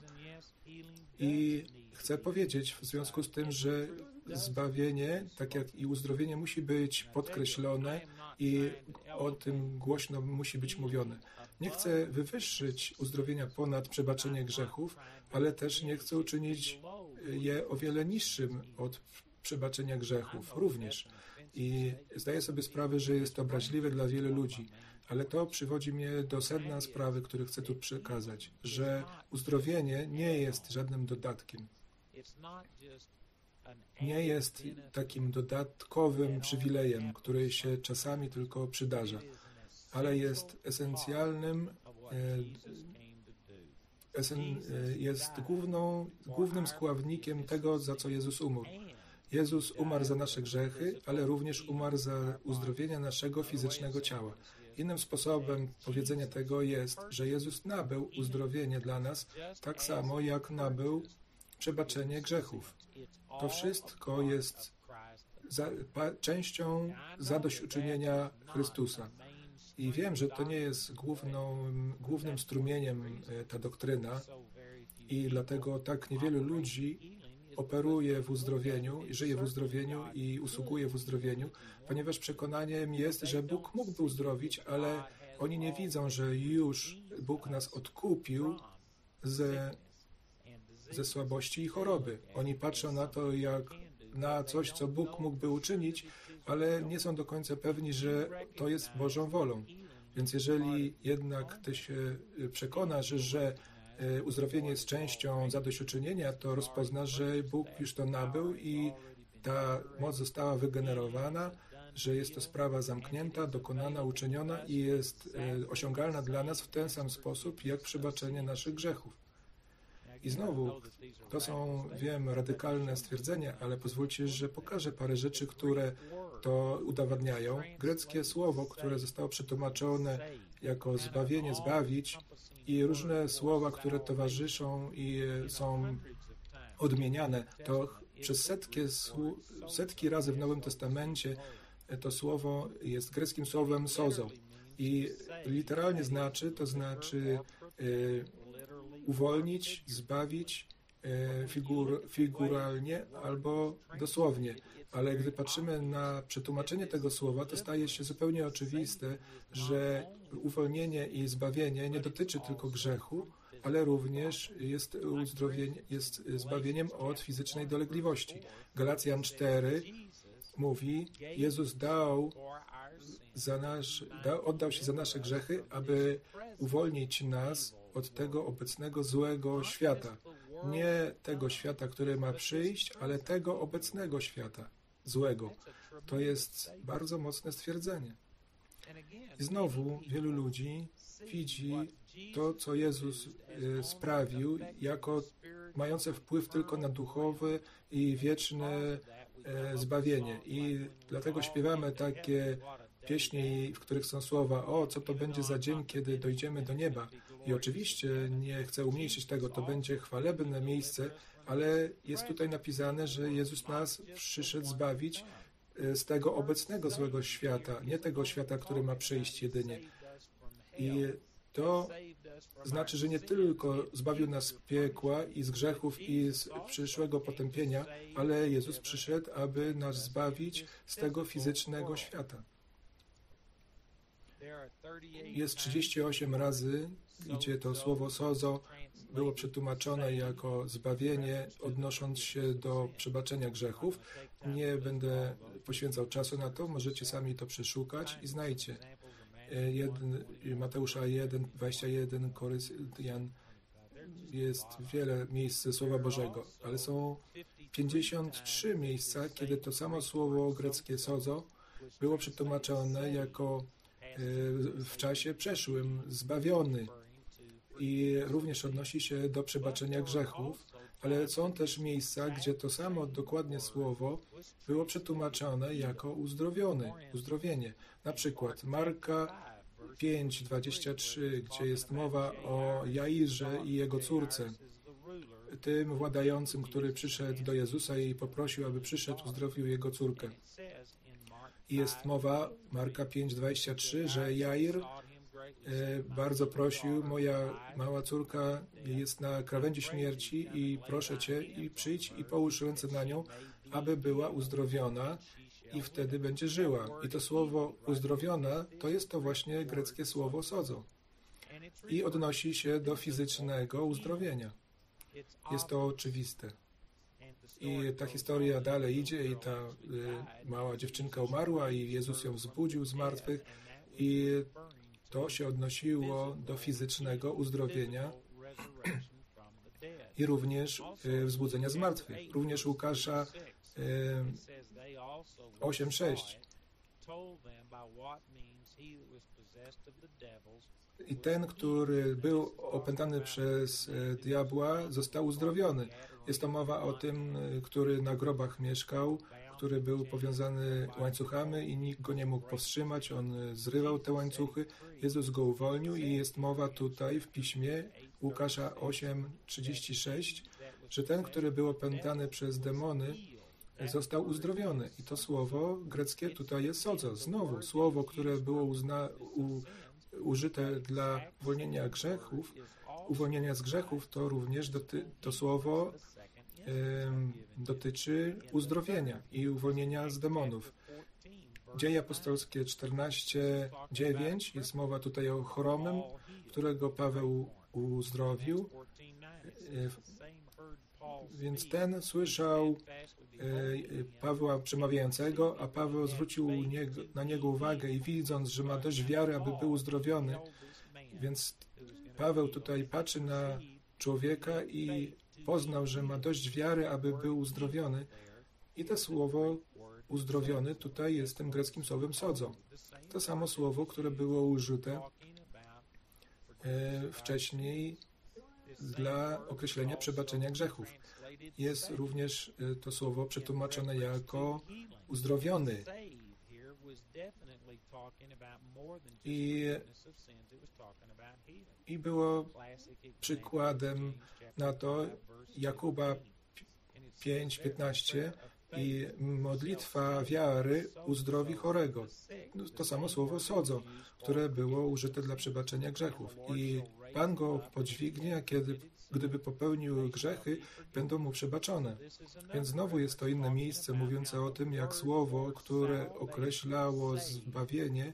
I chcę powiedzieć w związku z tym, że zbawienie, tak jak i uzdrowienie, musi być podkreślone i o tym głośno musi być mówione. Nie chcę wywyższyć uzdrowienia ponad przebaczenie grzechów, ale też nie chcę uczynić je o wiele niższym od przebaczenia grzechów również. I zdaję sobie sprawę, że jest to obraźliwe dla wielu ludzi, ale to przywodzi mnie do sedna sprawy, które chcę tu przekazać, że uzdrowienie nie jest żadnym dodatkiem. Nie jest takim dodatkowym przywilejem, który się czasami tylko przydarza, ale jest esencjalnym, e, e, jest główną, głównym składnikiem tego, za co Jezus umarł. Jezus umarł za nasze grzechy, ale również umarł za uzdrowienie naszego fizycznego ciała. Innym sposobem powiedzenia tego jest, że Jezus nabył uzdrowienie dla nas tak samo, jak nabył przebaczenie grzechów. To wszystko jest za, pa, częścią zadośćuczynienia Chrystusa. I wiem, że to nie jest główną, głównym strumieniem e, ta doktryna i dlatego tak niewielu ludzi operuje w uzdrowieniu, żyje w uzdrowieniu i usługuje w uzdrowieniu, ponieważ przekonaniem jest, że Bóg mógłby uzdrowić, ale oni nie widzą, że już Bóg nas odkupił ze, ze słabości i choroby. Oni patrzą na to jak na coś, co Bóg mógłby uczynić, ale nie są do końca pewni, że to jest Bożą wolą. Więc jeżeli jednak ty się przekonasz, że uzdrowienie jest częścią zadośćuczynienia, to rozpozna, że Bóg już to nabył i ta moc została wygenerowana, że jest to sprawa zamknięta, dokonana, uczyniona i jest e, osiągalna dla nas w ten sam sposób, jak przebaczenie naszych grzechów. I znowu, to są, wiem, radykalne stwierdzenia, ale pozwólcie, że pokażę parę rzeczy, które to udowadniają. Greckie słowo, które zostało przetłumaczone jako zbawienie, zbawić, i różne słowa, które towarzyszą i są odmieniane, to przez setki, setki razy w Nowym Testamencie to słowo jest greckim słowem sozo i literalnie znaczy, to znaczy y, uwolnić, zbawić y, figur, figuralnie albo dosłownie. Ale gdy patrzymy na przetłumaczenie tego słowa, to staje się zupełnie oczywiste, że uwolnienie i zbawienie nie dotyczy tylko grzechu, ale również jest, jest zbawieniem od fizycznej dolegliwości. Galacjan 4 mówi, Jezus dał za nasz, dał, oddał się za nasze grzechy, aby uwolnić nas od tego obecnego złego świata. Nie tego świata, który ma przyjść, ale tego obecnego świata złego. To jest bardzo mocne stwierdzenie. I znowu wielu ludzi widzi to, co Jezus e, sprawił, jako mające wpływ tylko na duchowe i wieczne e, zbawienie. I dlatego śpiewamy takie pieśni, w których są słowa: O, co to będzie za dzień, kiedy dojdziemy do nieba. I oczywiście nie chcę umniejszyć tego, to będzie chwalebne miejsce, ale jest tutaj napisane, że Jezus nas przyszedł zbawić z tego obecnego złego świata, nie tego świata, który ma przyjść jedynie. I to znaczy, że nie tylko zbawił nas z piekła i z grzechów i z przyszłego potępienia, ale Jezus przyszedł, aby nas zbawić z tego fizycznego świata. Jest 38 razy, gdzie to słowo sozo było przetłumaczone jako zbawienie, odnosząc się do przebaczenia grzechów. Nie będę poświęcał czasu na to, możecie sami to przeszukać i znajdzie. Mateusza 1, 21, Koryntian jest wiele miejsc Słowa Bożego, ale są 53 miejsca, kiedy to samo słowo greckie sozo było przetłumaczone jako e, w czasie przeszłym, zbawiony, i również odnosi się do przebaczenia grzechów, ale są też miejsca, gdzie to samo dokładnie słowo było przetłumaczone jako uzdrowiony, uzdrowienie. Na przykład Marka 5:23, gdzie jest mowa o Jairze i jego córce. tym władającym, który przyszedł do Jezusa i poprosił, aby przyszedł, uzdrowił jego córkę. I jest mowa, Marka 5,23, że Jair bardzo prosił, moja mała córka jest na krawędzi śmierci i proszę Cię i przyjdź i połóż ręce na nią, aby była uzdrowiona i wtedy będzie żyła. I to słowo uzdrowiona to jest to właśnie greckie słowo sozo i odnosi się do fizycznego uzdrowienia. Jest to oczywiste. I ta historia dalej idzie i ta y, mała dziewczynka umarła i Jezus ją wzbudził z martwych i to się odnosiło do fizycznego uzdrowienia i również y, wzbudzenia z martwych. Również Łukasza y, 8:6 i ten, który był opętany przez e, diabła, został uzdrowiony. Jest to mowa o tym, e, który na grobach mieszkał, który był powiązany łańcuchami i nikt go nie mógł powstrzymać. On e, zrywał te łańcuchy. Jezus go uwolnił i jest mowa tutaj w piśmie Łukasza 8:36, że ten, który był opętany przez demony, został uzdrowiony. I to słowo greckie tutaj jest sozo. Znowu słowo, które było uzna, u, użyte dla uwolnienia grzechów, uwolnienia z grzechów, to również doty, to słowo dotyczy uzdrowienia i uwolnienia z demonów. Dzieje apostolskie 14:9 jest mowa tutaj o choromym, którego Paweł uzdrowił. E, więc ten słyszał e, Pawła przemawiającego, a Paweł zwrócił na niego uwagę i widząc, że ma dość wiary, aby był uzdrowiony, więc Paweł tutaj patrzy na człowieka i poznał, że ma dość wiary, aby był uzdrowiony. I to słowo uzdrowiony tutaj jest tym greckim słowem sodzo. To samo słowo, które było użyte e, wcześniej dla określenia przebaczenia grzechów. Jest również y, to słowo przetłumaczone jako uzdrowiony. I, I było przykładem na to Jakuba 5:15 i modlitwa wiary uzdrowi chorego. To samo słowo sodzo, które było użyte dla przebaczenia grzechów. I Pan go podźwignie, kiedy, gdyby popełnił grzechy, będą mu przebaczone. Więc znowu jest to inne miejsce mówiące o tym, jak słowo, które określało zbawienie,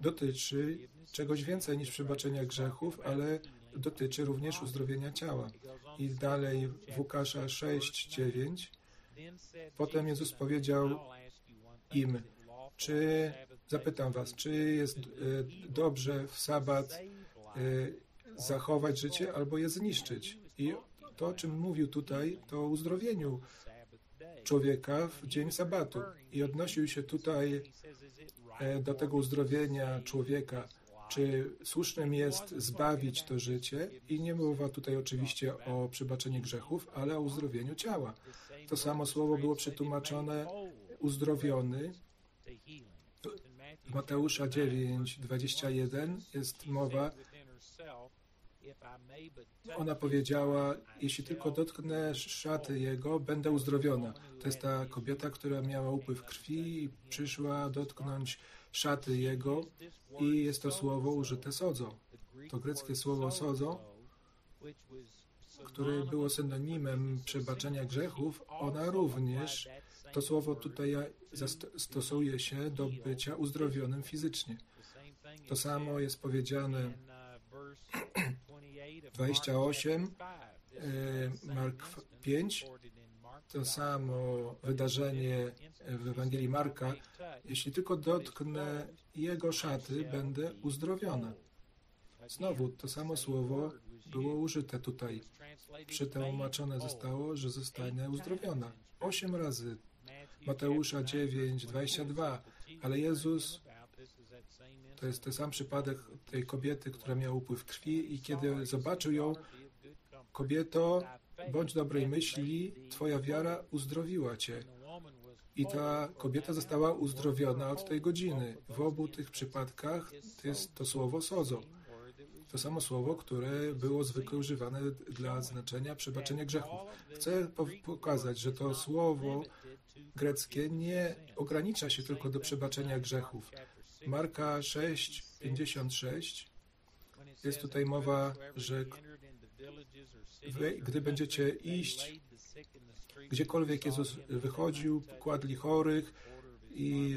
dotyczy czegoś więcej niż przebaczenia grzechów, ale dotyczy również uzdrowienia ciała. I dalej w Łukasza 6, 9 Potem Jezus powiedział im, czy, zapytam was, czy jest e, dobrze w sabat e, zachować życie albo je zniszczyć? I to, o czym mówił tutaj, to o uzdrowieniu człowieka w dzień sabatu. I odnosił się tutaj do tego uzdrowienia człowieka, czy słusznym jest zbawić to życie. I nie mowa tutaj oczywiście o przebaczeniu grzechów, ale o uzdrowieniu ciała. To samo słowo było przetłumaczone uzdrowiony. W Mateusza 9, 21 jest mowa, ona powiedziała, jeśli tylko dotknę szaty jego, będę uzdrowiona. To jest ta kobieta, która miała upływ krwi i przyszła dotknąć szaty jego i jest to słowo użyte sodzo. To greckie słowo sodzo które było synonimem przebaczenia grzechów, ona również, to słowo tutaj stosuje się do bycia uzdrowionym fizycznie. To samo jest powiedziane 28, e, Mark 5, to samo wydarzenie w Ewangelii Marka. Jeśli tylko dotknę Jego szaty, będę uzdrowiona. Znowu to samo słowo było użyte tutaj. Przetłumaczone zostało, że zostanie uzdrowiona. Osiem razy. Mateusza 9, 22. Ale Jezus, to jest ten sam przypadek tej kobiety, która miała upływ krwi i kiedy zobaczył ją, kobieto, bądź dobrej myśli, Twoja wiara uzdrowiła Cię. I ta kobieta została uzdrowiona od tej godziny. W obu tych przypadkach to jest to słowo sozo. To samo słowo, które było zwykle używane dla znaczenia przebaczenia grzechów. Chcę pokazać, że to słowo greckie nie ogranicza się tylko do przebaczenia grzechów. Marka 6, 56 jest tutaj mowa, że gdy będziecie iść, gdziekolwiek Jezus wychodził, kładli chorych i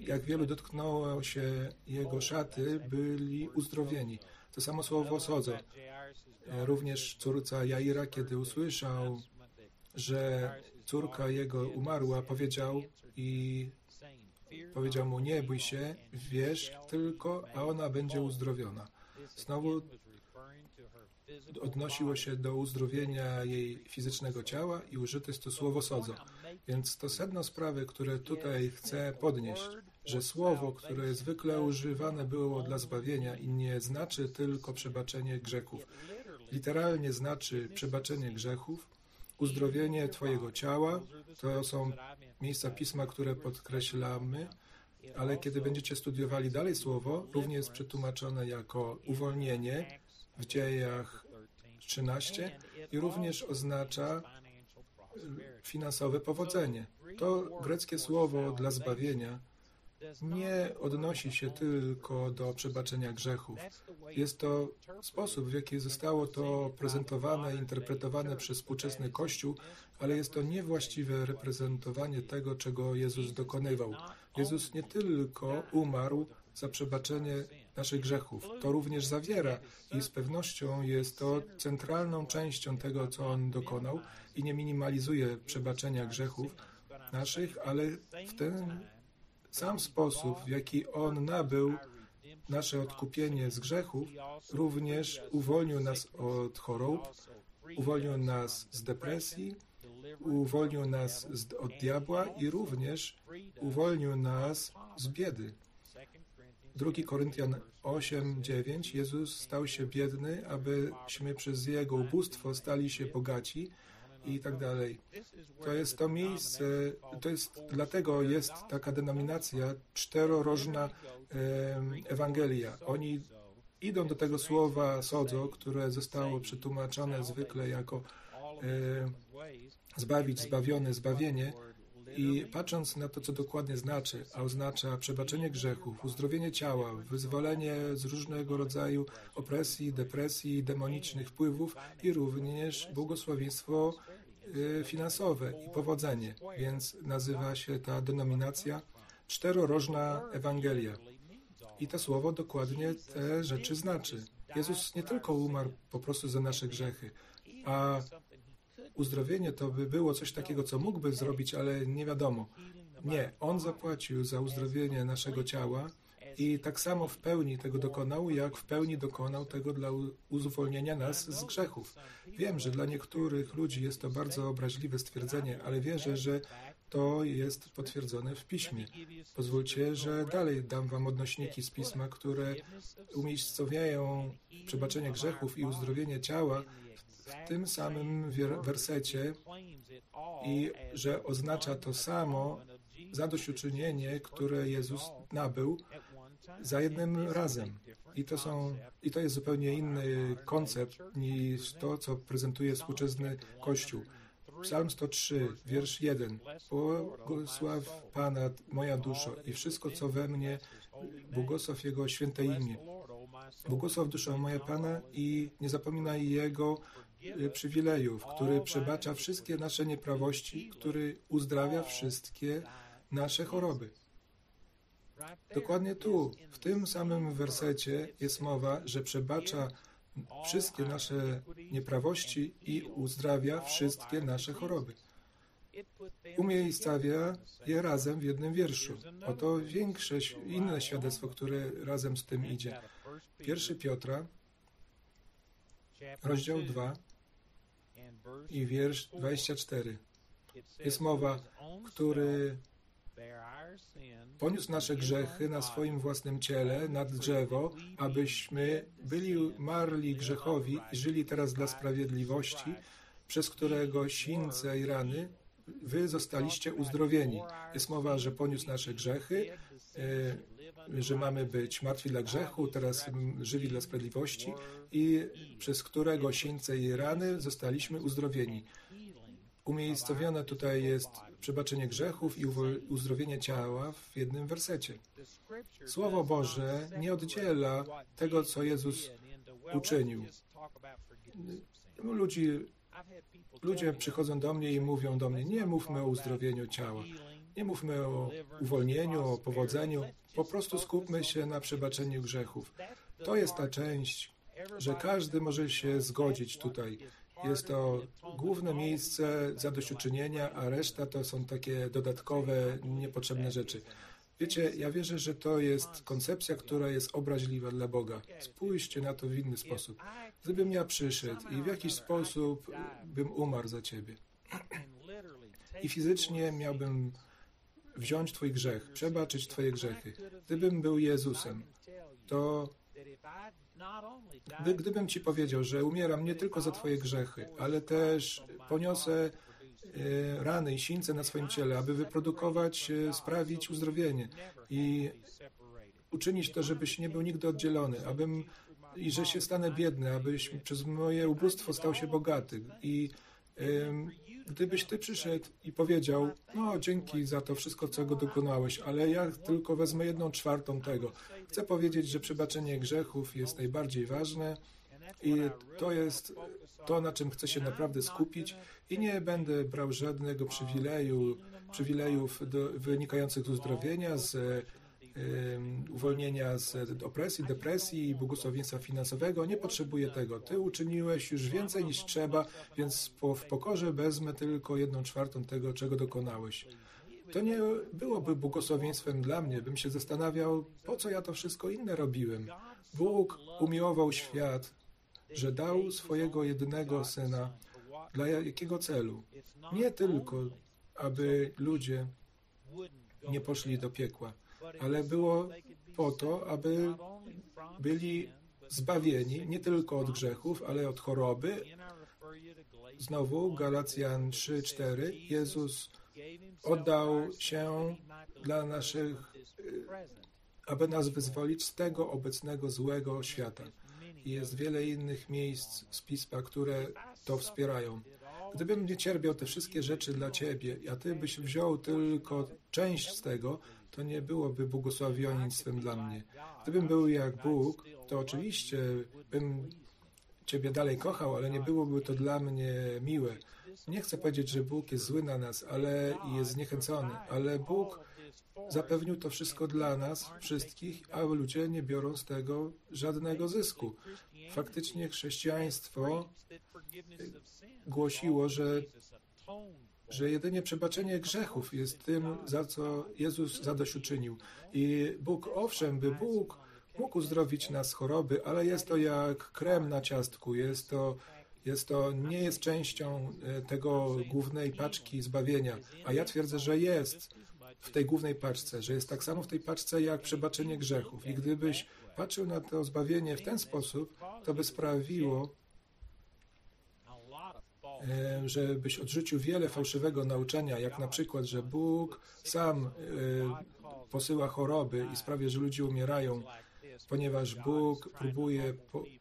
jak wielu dotknęło się Jego szaty, byli uzdrowieni. To samo słowo sodzo. Również córca Jaira, kiedy usłyszał, że córka jego umarła, powiedział i powiedział mu, nie bój się, wierz tylko, a ona będzie uzdrowiona. Znowu odnosiło się do uzdrowienia jej fizycznego ciała i użyte jest to słowo sodzo. Więc to sedno sprawy, które tutaj chcę podnieść, że słowo, które zwykle używane było dla zbawienia i nie znaczy tylko przebaczenie grzechów. Literalnie znaczy przebaczenie grzechów, uzdrowienie Twojego ciała. To są miejsca pisma, które podkreślamy, ale kiedy będziecie studiowali dalej słowo, również jest przetłumaczone jako uwolnienie w dziejach 13 i również oznacza y, finansowe powodzenie. To greckie słowo dla zbawienia nie odnosi się tylko do przebaczenia grzechów. Jest to sposób, w jaki zostało to prezentowane, interpretowane przez współczesny Kościół, ale jest to niewłaściwe reprezentowanie tego, czego Jezus dokonywał. Jezus nie tylko umarł za przebaczenie naszych grzechów, to również zawiera i z pewnością jest to centralną częścią tego, co On dokonał i nie minimalizuje przebaczenia grzechów naszych, ale w ten sam sposób, w jaki On nabył nasze odkupienie z grzechów, również uwolnił nas od chorób, uwolnił nas z depresji, uwolnił nas od diabła i również uwolnił nas z biedy. 2 Koryntian 8, 9 Jezus stał się biedny, abyśmy przez Jego ubóstwo stali się bogaci i tak dalej. To jest to miejsce, to jest, dlatego jest taka denominacja czterorożna Ewangelia. Oni idą do tego słowa sodzo, które zostało przetłumaczone zwykle jako zbawić, zbawione, zbawienie, i patrząc na to, co dokładnie znaczy, a oznacza przebaczenie grzechów, uzdrowienie ciała, wyzwolenie z różnego rodzaju opresji, depresji, demonicznych wpływów i również błogosławieństwo y, finansowe i powodzenie. Więc nazywa się ta denominacja czterorożna Ewangelia. I to słowo dokładnie te rzeczy znaczy. Jezus nie tylko umarł po prostu za nasze grzechy, a uzdrowienie to by było coś takiego, co mógłby zrobić, ale nie wiadomo. Nie, On zapłacił za uzdrowienie naszego ciała i tak samo w pełni tego dokonał, jak w pełni dokonał tego dla uwolnienia nas z grzechów. Wiem, że dla niektórych ludzi jest to bardzo obraźliwe stwierdzenie, ale wierzę, że to jest potwierdzone w piśmie. Pozwólcie, że dalej dam wam odnośniki z pisma, które umiejscowiają przebaczenie grzechów i uzdrowienie ciała w tym samym wersecie i że oznacza to samo zadośćuczynienie, które Jezus nabył za jednym razem. I to, są, I to jest zupełnie inny koncept niż to, co prezentuje współczesny Kościół. Psalm 103, wiersz 1. Błogosław Pana, moja duszo, i wszystko, co we mnie, błogosław Jego święte imię. Błogosław dusza moja Pana i nie zapominaj Jego przywilejów, który przebacza wszystkie nasze nieprawości, który uzdrawia wszystkie nasze choroby. Dokładnie tu, w tym samym wersecie jest mowa, że przebacza wszystkie nasze nieprawości i uzdrawia wszystkie nasze choroby. Umiejscawia je razem w jednym wierszu. Oto większe, inne świadectwo, które razem z tym idzie. Pierwszy Piotra, rozdział 2, i wiersz 24. Jest mowa, który poniósł nasze grzechy na swoim własnym ciele, nad drzewo, abyśmy byli marli grzechowi i żyli teraz dla sprawiedliwości, przez którego sińce i rany wy zostaliście uzdrowieni. Jest mowa, że poniósł nasze grzechy, że mamy być martwi dla grzechu, teraz żywi dla sprawiedliwości i przez którego sieńce i rany zostaliśmy uzdrowieni. Umiejscowione tutaj jest przebaczenie grzechów i uzdrowienie ciała w jednym wersecie. Słowo Boże nie oddziela tego, co Jezus uczynił. Ludzi, ludzie przychodzą do mnie i mówią do mnie, nie mówmy o uzdrowieniu ciała, nie mówmy o uwolnieniu, o powodzeniu, po prostu skupmy się na przebaczeniu grzechów. To jest ta część, że każdy może się zgodzić tutaj. Jest to główne miejsce zadośćuczynienia, a reszta to są takie dodatkowe, niepotrzebne rzeczy. Wiecie, ja wierzę, że to jest koncepcja, która jest obraźliwa dla Boga. Spójrzcie na to w inny sposób. Gdybym ja przyszedł i w jakiś sposób bym umarł za Ciebie i fizycznie miałbym wziąć Twój grzech, przebaczyć Twoje grzechy. Gdybym był Jezusem, to gdy, gdybym Ci powiedział, że umieram nie tylko za Twoje grzechy, ale też poniosę e, rany i sińce na swoim ciele, aby wyprodukować, e, sprawić uzdrowienie i uczynić to, żebyś nie był nigdy oddzielony, abym i że się stanę biedny, abyś przez moje ubóstwo stał się bogaty i Gdybyś Ty przyszedł i powiedział, no dzięki za to wszystko, co go dokonałeś, ale ja tylko wezmę jedną czwartą tego. Chcę powiedzieć, że przebaczenie grzechów jest najbardziej ważne i to jest to, na czym chcę się naprawdę skupić i nie będę brał żadnego przywileju, przywilejów do, wynikających z uzdrowienia, z uwolnienia z opresji, depresji i błogosławieństwa finansowego. Nie potrzebuję tego. Ty uczyniłeś już więcej niż trzeba, więc w pokorze wezmę tylko jedną czwartą tego, czego dokonałeś. To nie byłoby błogosławieństwem dla mnie. Bym się zastanawiał, po co ja to wszystko inne robiłem. Bóg umiłował świat, że dał swojego jedynego syna. Dla jakiego celu? Nie tylko, aby ludzie nie poszli do piekła ale było po to, aby byli zbawieni nie tylko od grzechów, ale od choroby. Znowu Galacjan 3:4 Jezus oddał się dla naszych, aby nas wyzwolić z tego obecnego złego świata. I jest wiele innych miejsc z Pisma, które to wspierają. Gdybym nie cierpiał te wszystkie rzeczy dla Ciebie, a Ty byś wziął tylko część z tego, to nie byłoby błogosławieństwem dla mnie. Gdybym był jak Bóg, to oczywiście bym Ciebie dalej kochał, ale nie byłoby to dla mnie miłe. Nie chcę powiedzieć, że Bóg jest zły na nas, ale jest zniechęcony, ale Bóg zapewnił to wszystko dla nas, wszystkich, a ludzie nie biorą z tego żadnego zysku. Faktycznie chrześcijaństwo głosiło, że że jedynie przebaczenie grzechów jest tym, za co Jezus zadośćuczynił. I Bóg, owszem, by Bóg mógł uzdrowić nas z choroby, ale jest to jak krem na ciastku, jest to, jest to nie jest częścią e, tego głównej paczki zbawienia. A ja twierdzę, że jest w tej głównej paczce, że jest tak samo w tej paczce jak przebaczenie grzechów. I gdybyś patrzył na to zbawienie w ten sposób, to by sprawiło, żebyś odrzucił wiele fałszywego nauczania, jak na przykład, że Bóg sam e, posyła choroby i sprawia, że ludzie umierają, ponieważ Bóg próbuje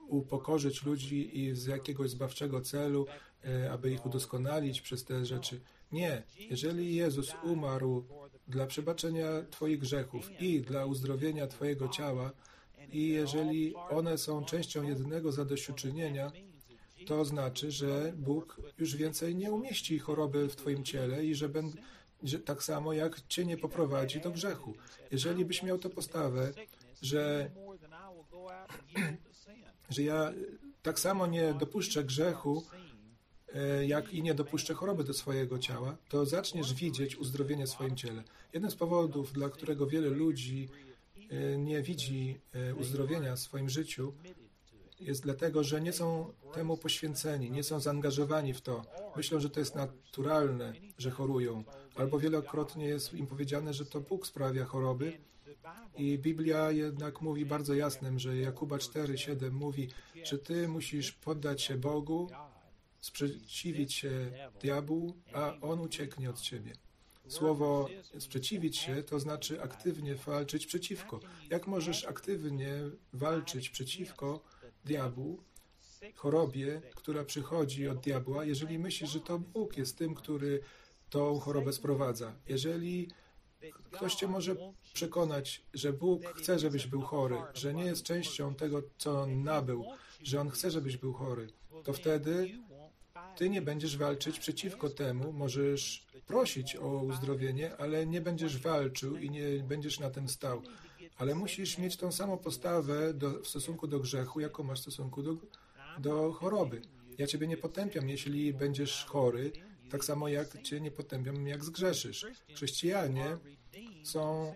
upokorzyć ludzi i z jakiegoś zbawczego celu, e, aby ich udoskonalić przez te rzeczy. Nie. Jeżeli Jezus umarł dla przebaczenia Twoich grzechów i dla uzdrowienia Twojego ciała, i jeżeli one są częścią jednego zadośćuczynienia, to znaczy, że Bóg już więcej nie umieści choroby w Twoim ciele i że, ben, że tak samo jak Cię nie poprowadzi do grzechu. Jeżeli byś miał tę postawę, że, że ja tak samo nie dopuszczę grzechu, e, jak i nie dopuszczę choroby do swojego ciała, to zaczniesz widzieć uzdrowienie w swoim ciele. Jeden z powodów, dla którego wiele ludzi e, nie widzi e, uzdrowienia w swoim życiu, jest dlatego, że nie są temu poświęceni, nie są zaangażowani w to. Myślą, że to jest naturalne, że chorują. Albo wielokrotnie jest im powiedziane, że to Bóg sprawia choroby. I Biblia jednak mówi bardzo jasnym, że Jakuba 4:7 mówi, że ty musisz poddać się Bogu, sprzeciwić się diabłu, a on ucieknie od ciebie. Słowo sprzeciwić się to znaczy aktywnie walczyć przeciwko. Jak możesz aktywnie walczyć przeciwko diabłu, chorobie, która przychodzi od diabła, jeżeli myślisz, że to Bóg jest tym, który tą chorobę sprowadza? Jeżeli ktoś cię może przekonać, że Bóg chce, żebyś był chory, że nie jest częścią tego, co on nabył, że on chce, żebyś był chory, to wtedy ty nie będziesz walczyć przeciwko temu, możesz prosić o uzdrowienie, ale nie będziesz walczył i nie będziesz na tym stał. Ale musisz mieć tą samą postawę do, w stosunku do grzechu, jaką masz w stosunku do, do choroby. Ja ciebie nie potępiam, jeśli będziesz chory, tak samo jak cię nie potępiam, jak zgrzeszysz. Chrześcijanie są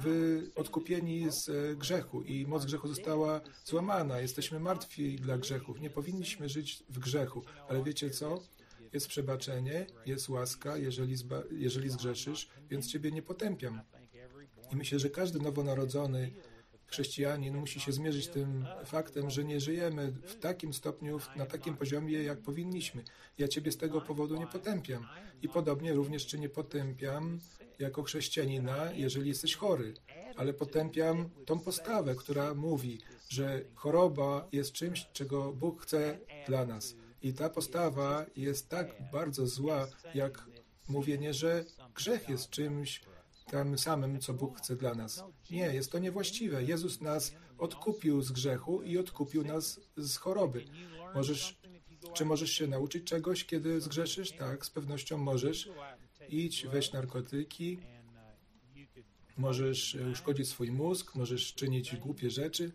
wy odkupieni z e, grzechu i moc grzechu została złamana. Jesteśmy martwi dla grzechów. Nie powinniśmy żyć w grzechu. Ale wiecie co? Jest przebaczenie, jest łaska, jeżeli, jeżeli zgrzeszysz, więc ciebie nie potępiam. I myślę, że każdy nowonarodzony chrześcijanin musi się zmierzyć z tym faktem, że nie żyjemy w takim stopniu, na takim poziomie, jak powinniśmy. Ja Ciebie z tego powodu nie potępiam. I podobnie również Cię nie potępiam jako chrześcijanina, jeżeli jesteś chory, ale potępiam tą postawę, która mówi, że choroba jest czymś, czego Bóg chce dla nas. I ta postawa jest tak bardzo zła, jak mówienie, że grzech jest czymś, tym samym, co Bóg chce dla nas. Nie, jest to niewłaściwe. Jezus nas odkupił z grzechu i odkupił nas z choroby. Możesz, czy możesz się nauczyć czegoś, kiedy zgrzeszysz? Tak, z pewnością możesz. Idź, weź narkotyki, możesz e, uszkodzić swój mózg, możesz czynić głupie rzeczy,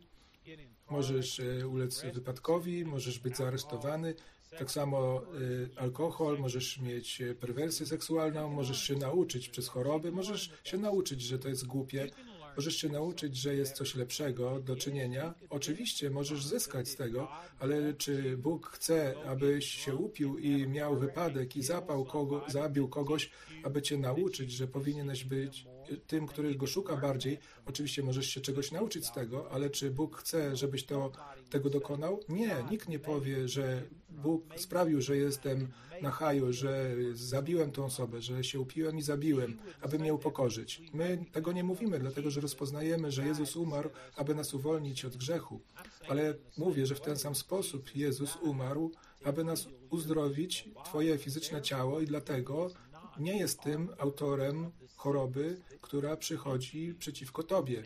możesz e, ulec wypadkowi, możesz być zaaresztowany, tak samo y, alkohol, możesz mieć y, perwersję seksualną, możesz się nauczyć przez choroby, możesz się nauczyć, że to jest głupie, możesz się nauczyć, że jest coś lepszego do czynienia. Oczywiście możesz zyskać z tego, ale czy Bóg chce, abyś się upił i miał wypadek i zapał kogo, zabił kogoś, aby cię nauczyć, że powinieneś być tym, który go szuka bardziej, oczywiście możesz się czegoś nauczyć z tego, ale czy Bóg chce, żebyś to, tego dokonał? Nie, nikt nie powie, że Bóg sprawił, że jestem na haju, że zabiłem tą osobę, że się upiłem i zabiłem, aby mnie upokorzyć. My tego nie mówimy, dlatego że rozpoznajemy, że Jezus umarł, aby nas uwolnić od grzechu. Ale mówię, że w ten sam sposób Jezus umarł, aby nas uzdrowić, Twoje fizyczne ciało i dlatego nie jest tym autorem choroby, która przychodzi przeciwko Tobie.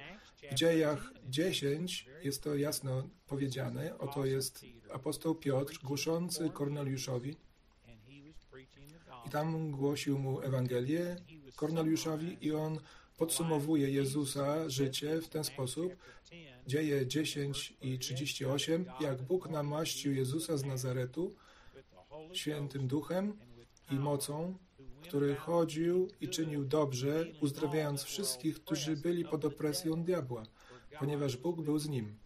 W dziejach 10 jest to jasno powiedziane. Oto jest apostoł Piotr głoszący Korneliuszowi i tam głosił mu Ewangelię Korneliuszowi i on podsumowuje Jezusa życie w ten sposób. Dzieje 10 i 38, jak Bóg namaścił Jezusa z Nazaretu świętym duchem i mocą, który chodził i czynił dobrze, uzdrawiając wszystkich, którzy byli pod opresją diabła, ponieważ Bóg był z nim.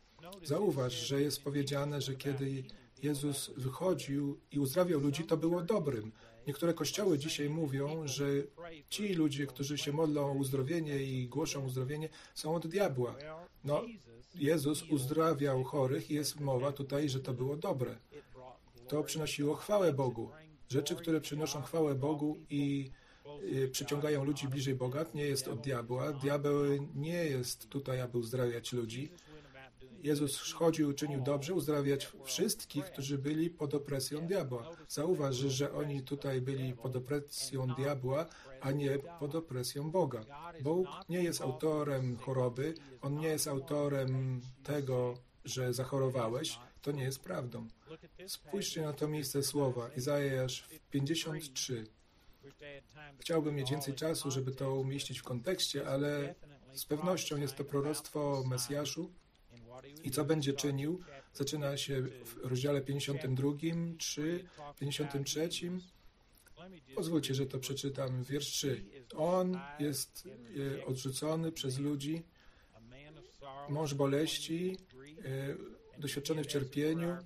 Zauważ, że jest powiedziane, że kiedy Jezus wychodził i uzdrawiał ludzi, to było dobrym. Niektóre kościoły dzisiaj mówią, że ci ludzie, którzy się modlą o uzdrowienie i głoszą uzdrowienie, są od diabła. No, Jezus uzdrawiał chorych i jest mowa tutaj, że to było dobre. To przynosiło chwałę Bogu. Rzeczy, które przynoszą chwałę Bogu i y, przyciągają ludzi bliżej Boga, nie jest od diabła. Diabeł nie jest tutaj, aby uzdrawiać ludzi. Jezus chodził, czynił dobrze, uzdrawiać wszystkich, którzy byli pod opresją diabła. Zauważ, że oni tutaj byli pod opresją diabła, a nie pod opresją Boga. Bóg nie jest autorem choroby, On nie jest autorem tego, że zachorowałeś. To nie jest prawdą. Spójrzcie na to miejsce słowa, Izajasz 53. Chciałbym mieć więcej czasu, żeby to umieścić w kontekście, ale z pewnością jest to proroctwo Mesjaszu i co będzie czynił. Zaczyna się w rozdziale 52, 3, 53. Pozwólcie, że to przeczytam. Wiersz 3. On jest e, odrzucony przez ludzi, mąż boleści, e, doświadczony w cierpieniu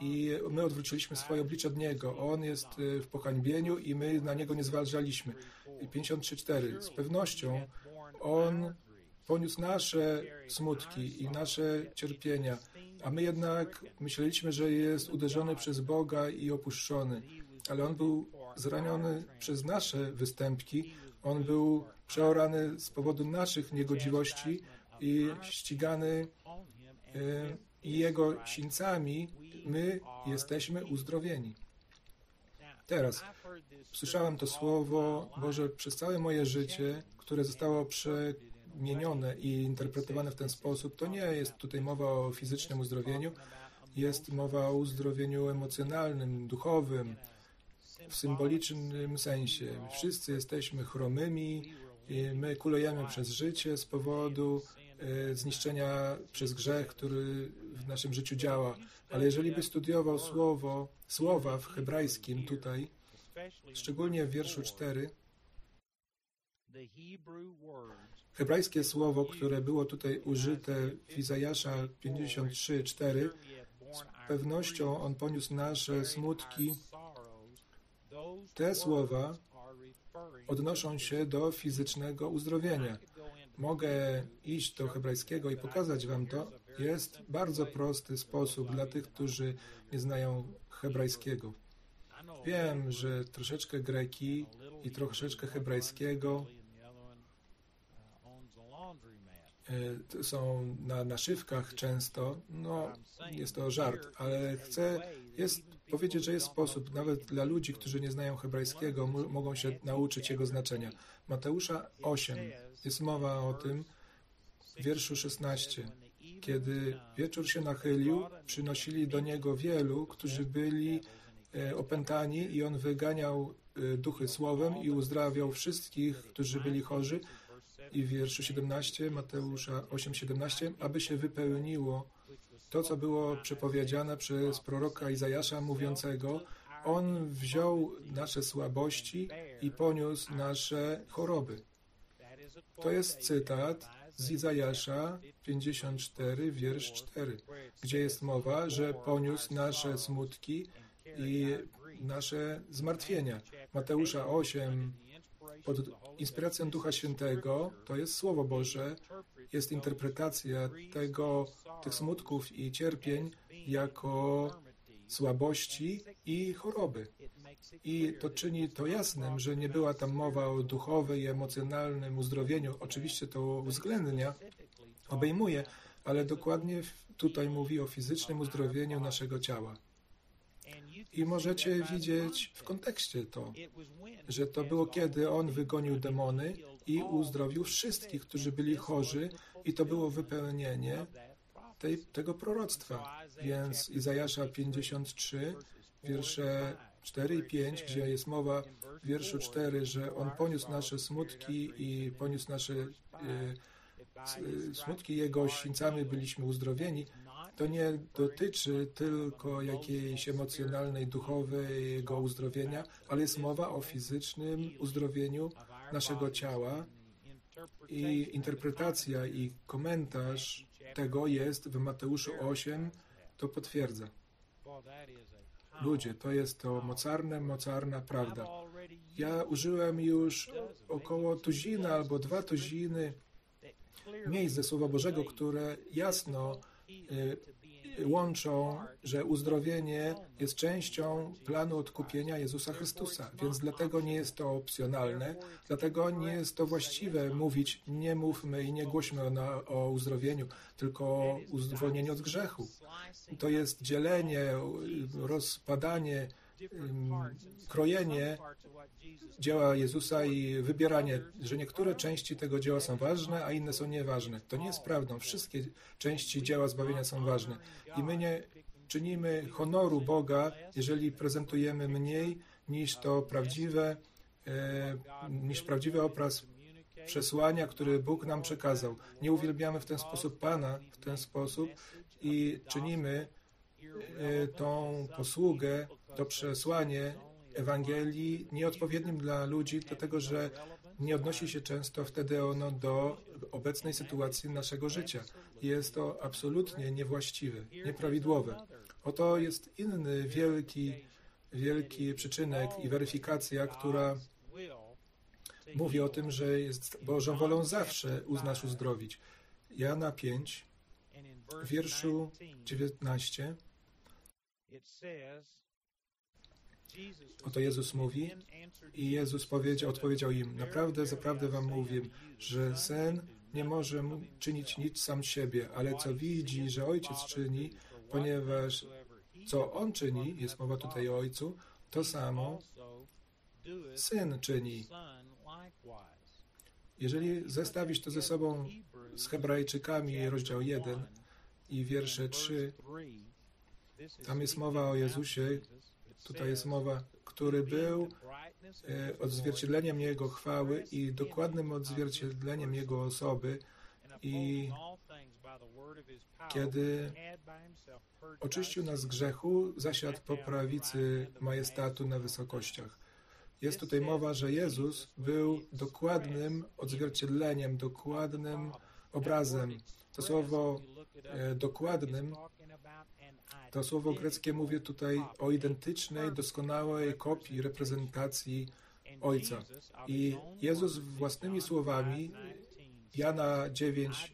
i my odwróciliśmy swoje oblicze od Niego. On jest y, w pohańbieniu i my na Niego nie zwalczaliśmy. 53.4. Z pewnością On poniósł nasze smutki i nasze cierpienia, a my jednak myśleliśmy, że jest uderzony przez Boga i opuszczony. Ale On był zraniony przez nasze występki, On był przeorany z powodu naszych niegodziwości i ścigany e, i Jego sińcami my jesteśmy uzdrowieni. Teraz słyszałem to słowo Boże przez całe moje życie, które zostało przemienione i interpretowane w ten sposób. To nie jest tutaj mowa o fizycznym uzdrowieniu, jest mowa o uzdrowieniu emocjonalnym, duchowym, w symbolicznym sensie. Wszyscy jesteśmy chromymi i my kulejemy przez życie z powodu e, zniszczenia przez grzech, który w naszym życiu działa. Ale jeżeli by studiował słowo, słowa w hebrajskim tutaj, szczególnie w wierszu 4, hebrajskie słowo, które było tutaj użyte w Izajasza 53:4, z pewnością on poniósł nasze smutki. Te słowa odnoszą się do fizycznego uzdrowienia. Mogę iść do hebrajskiego i pokazać Wam to. Jest bardzo prosty sposób dla tych, którzy nie znają hebrajskiego. Wiem, że troszeczkę greki i troszeczkę hebrajskiego e, są na naszywkach często. No, jest to żart, ale chcę jest powiedzieć, że jest sposób, nawet dla ludzi, którzy nie znają hebrajskiego, mogą się nauczyć jego znaczenia. Mateusza 8 jest mowa o tym w wierszu 16. Kiedy wieczór się nachylił, przynosili do niego wielu, którzy byli e, opętani i on wyganiał e, duchy słowem i uzdrawiał wszystkich, którzy byli chorzy. I w wierszu 17 Mateusza 8:17, aby się wypełniło to, co było przepowiedziane przez proroka Izajasza mówiącego, On wziął nasze słabości i poniósł nasze choroby. To jest cytat z Izajasza 54, wiersz 4, gdzie jest mowa, że poniósł nasze smutki i nasze zmartwienia. Mateusza 8, pod inspiracją Ducha Świętego, to jest Słowo Boże, jest interpretacja tego, tych smutków i cierpień jako słabości i choroby. I to czyni to jasnym, że nie była tam mowa o duchowej i emocjonalnym uzdrowieniu. Oczywiście to uwzględnia, obejmuje, ale dokładnie tutaj mówi o fizycznym uzdrowieniu naszego ciała. I możecie widzieć w kontekście to, że to było kiedy on wygonił demony i uzdrowił wszystkich, którzy byli chorzy, i to było wypełnienie tej, tego proroctwa. Więc Izajasza 53, wiersze 4 i 5, gdzie jest mowa w wierszu 4, że On poniósł nasze smutki i poniósł nasze e, smutki Jego sińcami byliśmy uzdrowieni, to nie dotyczy tylko jakiejś emocjonalnej, duchowej Jego uzdrowienia, ale jest mowa o fizycznym uzdrowieniu naszego ciała i interpretacja i komentarz tego jest w Mateuszu 8, to potwierdza. Ludzie, to jest to mocarne, mocarna prawda. Ja użyłem już około tuzina albo dwa tuziny miejsc ze Słowa Bożego, które jasno y, łączą, że uzdrowienie jest częścią planu odkupienia Jezusa Chrystusa, więc dlatego nie jest to opcjonalne, dlatego nie jest to właściwe mówić, nie mówmy i nie głośmy o, o uzdrowieniu, tylko o uwolnieniu od grzechu. To jest dzielenie, rozpadanie, krojenie dzieła Jezusa i wybieranie, że niektóre części tego dzieła są ważne, a inne są nieważne. To nie jest prawdą. Wszystkie części dzieła zbawienia są ważne. I my nie czynimy honoru Boga, jeżeli prezentujemy mniej niż to prawdziwe, e, niż prawdziwy obraz przesłania, który Bóg nam przekazał. Nie uwielbiamy w ten sposób Pana, w ten sposób i czynimy e, tą posługę, to przesłanie Ewangelii nieodpowiednim dla ludzi, dlatego że nie odnosi się często wtedy ono do obecnej sytuacji naszego życia. Jest to absolutnie niewłaściwe, nieprawidłowe. Oto jest inny wielki, wielki przyczynek i weryfikacja, która mówi o tym, że jest Bożą wolą zawsze nas uzdrowić. Jana 5, w wierszu 19 Oto Jezus mówi i Jezus powiedział, odpowiedział im, naprawdę, zaprawdę wam mówię, że Syn nie może czynić nic sam siebie, ale co widzi, że Ojciec czyni, ponieważ co On czyni, jest mowa tutaj o Ojcu, to samo Syn czyni. Jeżeli zestawić to ze sobą z Hebrajczykami, rozdział 1 i wiersze 3, tam jest mowa o Jezusie, tutaj jest mowa, który był e, odzwierciedleniem Jego chwały i dokładnym odzwierciedleniem Jego osoby i kiedy oczyścił nas z grzechu, zasiadł po prawicy majestatu na wysokościach. Jest tutaj mowa, że Jezus był dokładnym odzwierciedleniem, dokładnym obrazem. To słowo e, dokładnym, to słowo greckie mówi tutaj o identycznej, doskonałej kopii, reprezentacji Ojca. I Jezus własnymi słowami, Jana 9,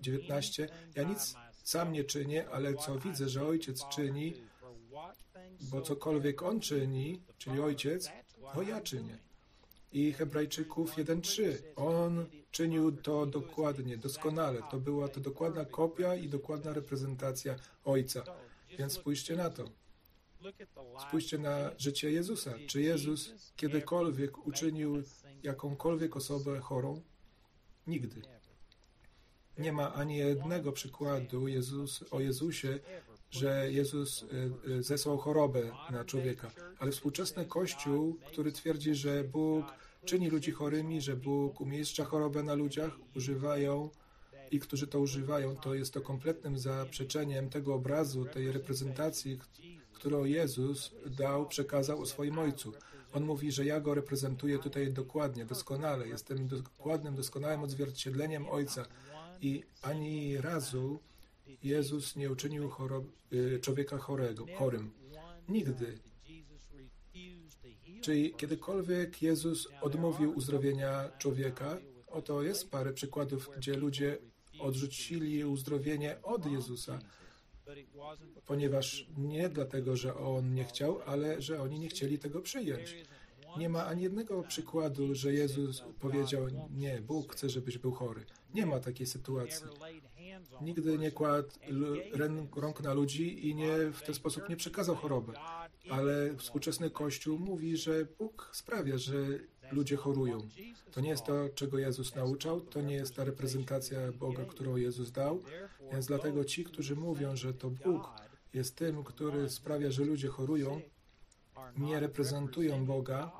19, ja nic sam nie czynię, ale co widzę, że Ojciec czyni, bo cokolwiek On czyni, czyli Ojciec, to ja czynię. I Hebrajczyków 1.3. On czynił to dokładnie, doskonale. To była to dokładna kopia i dokładna reprezentacja Ojca. Więc spójrzcie na to. Spójrzcie na życie Jezusa. Czy Jezus kiedykolwiek uczynił jakąkolwiek osobę chorą? Nigdy. Nie ma ani jednego przykładu Jezus, o Jezusie, że Jezus e, e, zesłał chorobę na człowieka. Ale współczesny Kościół, który twierdzi, że Bóg czyni ludzi chorymi, że Bóg umieszcza chorobę na ludziach, używają i którzy to używają, to jest to kompletnym zaprzeczeniem tego obrazu, tej reprezentacji, którą Jezus dał, przekazał o swoim Ojcu. On mówi, że ja go reprezentuję tutaj dokładnie, doskonale. Jestem dokładnym, doskonałym odzwierciedleniem Ojca. I ani razu Jezus nie uczynił chorob, y, człowieka chorego, chorym. Nigdy. Czyli kiedykolwiek Jezus odmówił uzdrowienia człowieka, oto jest parę przykładów, gdzie ludzie odrzucili uzdrowienie od Jezusa, ponieważ nie dlatego, że On nie chciał, ale że oni nie chcieli tego przyjąć. Nie ma ani jednego przykładu, że Jezus powiedział: Nie, Bóg chce, żebyś był chory. Nie ma takiej sytuacji. Nigdy nie kładł rąk na ludzi i nie w ten sposób nie przekazał choroby. Ale współczesny Kościół mówi, że Bóg sprawia, że ludzie chorują. To nie jest to, czego Jezus nauczał, to nie jest ta reprezentacja Boga, którą Jezus dał. Więc dlatego ci, którzy mówią, że to Bóg jest tym, który sprawia, że ludzie chorują, nie reprezentują Boga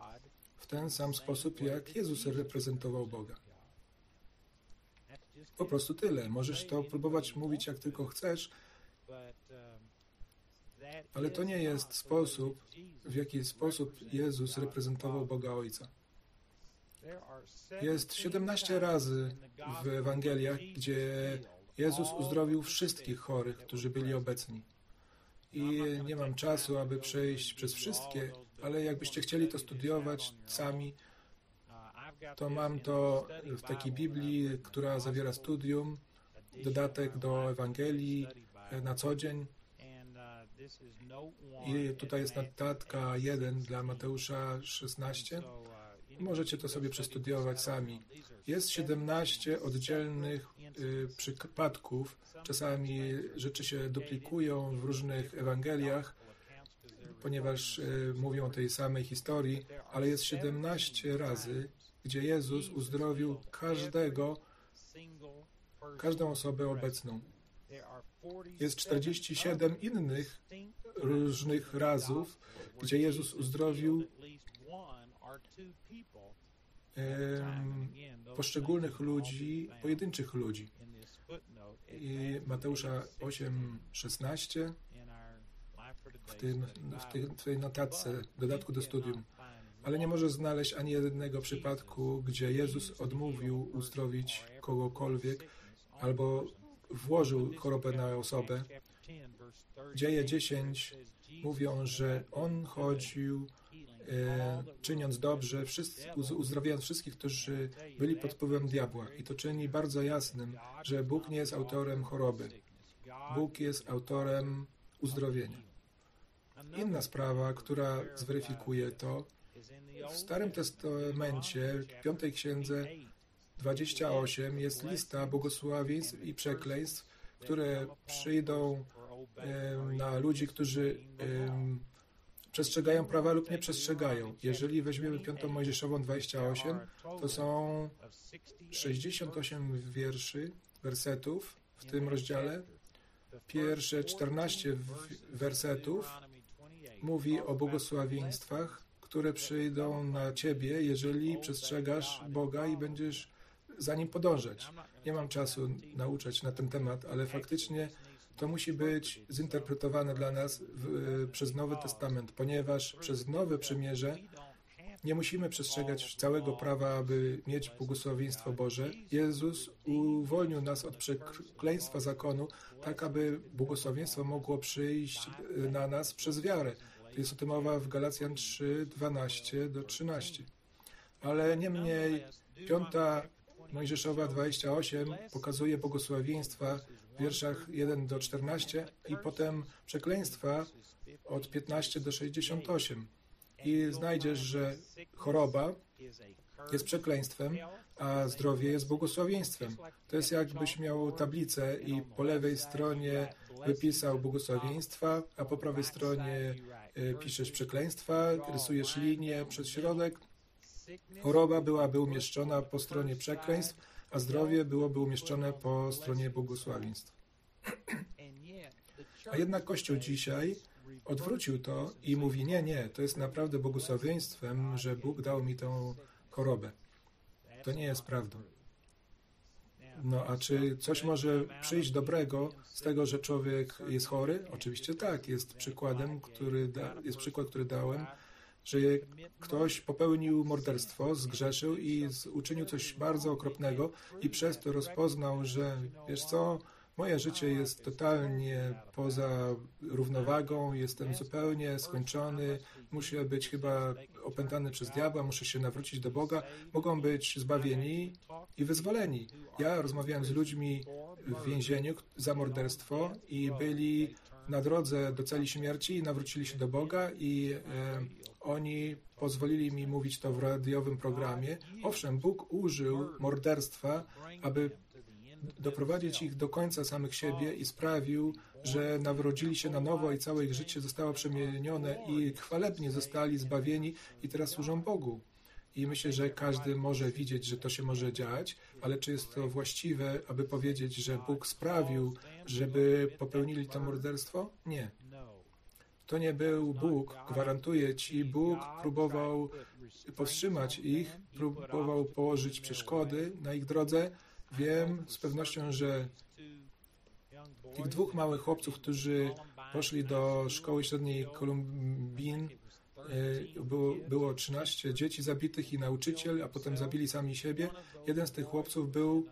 w ten sam sposób, jak Jezus reprezentował Boga. Po prostu tyle. Możesz to próbować mówić jak tylko chcesz, ale to nie jest sposób, w jaki sposób Jezus reprezentował Boga Ojca. Jest 17 razy w Ewangeliach, gdzie Jezus uzdrowił wszystkich chorych, którzy byli obecni. I nie mam czasu, aby przejść przez wszystkie, ale jakbyście chcieli to studiować sami, to mam to w takiej Biblii, która zawiera studium, dodatek do Ewangelii na co dzień. I tutaj jest notatka 1 dla Mateusza 16. Możecie to sobie przestudiować sami. Jest 17 oddzielnych y, przypadków. Czasami rzeczy się duplikują w różnych Ewangeliach, ponieważ y, mówią o tej samej historii, ale jest 17 razy, gdzie Jezus uzdrowił każdego, każdą osobę obecną. Jest 47 innych różnych razów, gdzie Jezus uzdrowił poszczególnych ludzi, pojedynczych ludzi. I Mateusza 8, 16 w, tym, w, tej, w tej notatce, dodatku do studium. Ale nie może znaleźć ani jednego przypadku, gdzie Jezus odmówił uzdrowić kogokolwiek albo włożył chorobę na osobę. Dzieje 10 mówią, że On chodził E, czyniąc dobrze, wszyscy, uzdrawiając wszystkich, którzy byli pod wpływem diabła. I to czyni bardzo jasnym, że Bóg nie jest autorem choroby. Bóg jest autorem uzdrowienia. Inna sprawa, która zweryfikuje to, w Starym Testamencie, w piątej księdze 28 jest lista błogosławieństw i przekleństw, które przyjdą na ludzi, którzy przestrzegają prawa lub nie przestrzegają. Jeżeli weźmiemy piątą Mojżeszową 28, to są 68 wierszy, wersetów w tym rozdziale. Pierwsze 14 wersetów mówi o błogosławieństwach, które przyjdą na ciebie, jeżeli przestrzegasz Boga i będziesz za nim podążać. Nie mam czasu nauczać na ten temat, ale faktycznie to musi być zinterpretowane dla nas w, przez Nowy Testament, ponieważ przez Nowe Przymierze nie musimy przestrzegać całego prawa, aby mieć błogosławieństwo Boże. Jezus uwolnił nas od przekleństwa zakonu, tak aby błogosławieństwo mogło przyjść na nas przez wiarę. Jest o tym mowa w Galacjan 3, 12 do 13. Ale niemniej piąta Mojżeszowa 28 pokazuje błogosławieństwa w wierszach 1 do 14 i potem przekleństwa od 15 do 68. I znajdziesz, że choroba jest przekleństwem, a zdrowie jest błogosławieństwem. To jest jakbyś miał tablicę i po lewej stronie wypisał błogosławieństwa, a po prawej stronie y, piszesz przekleństwa, rysujesz linię przez środek. Choroba byłaby umieszczona po stronie przekleństw, a zdrowie byłoby umieszczone po stronie błogosławieństw. A jednak Kościół dzisiaj odwrócił to i mówi: Nie, nie, to jest naprawdę błogosławieństwem, że Bóg dał mi tą chorobę. To nie jest prawdą. No a czy coś może przyjść dobrego z tego, że człowiek jest chory? Oczywiście tak. Jest przykładem, który da, jest przykład, który dałem, że ktoś popełnił morderstwo, zgrzeszył i uczynił coś bardzo okropnego i przez to rozpoznał, że wiesz co, Moje życie jest totalnie poza równowagą, jestem zupełnie skończony, muszę być chyba opętany przez diabła, muszę się nawrócić do Boga. Mogą być zbawieni i wyzwoleni. Ja rozmawiałem z ludźmi w więzieniu za morderstwo i byli na drodze do celi śmierci i nawrócili się do Boga i e, oni pozwolili mi mówić to w radiowym programie. Owszem, Bóg użył morderstwa, aby doprowadzić ich do końca samych siebie i sprawił, że nawrodzili się na nowo i całe ich życie zostało przemienione i chwalebnie zostali zbawieni i teraz służą Bogu. I myślę, że każdy może widzieć, że to się może dziać, ale czy jest to właściwe, aby powiedzieć, że Bóg sprawił, żeby popełnili to morderstwo? Nie. To nie był Bóg, gwarantuję Ci. Bóg próbował powstrzymać ich, próbował położyć przeszkody na ich drodze, Wiem z pewnością, że tych dwóch małych chłopców, którzy poszli do szkoły średniej Kolumbin, e, było, było 13 dzieci zabitych i nauczyciel, a potem zabili sami siebie. Jeden z tych chłopców był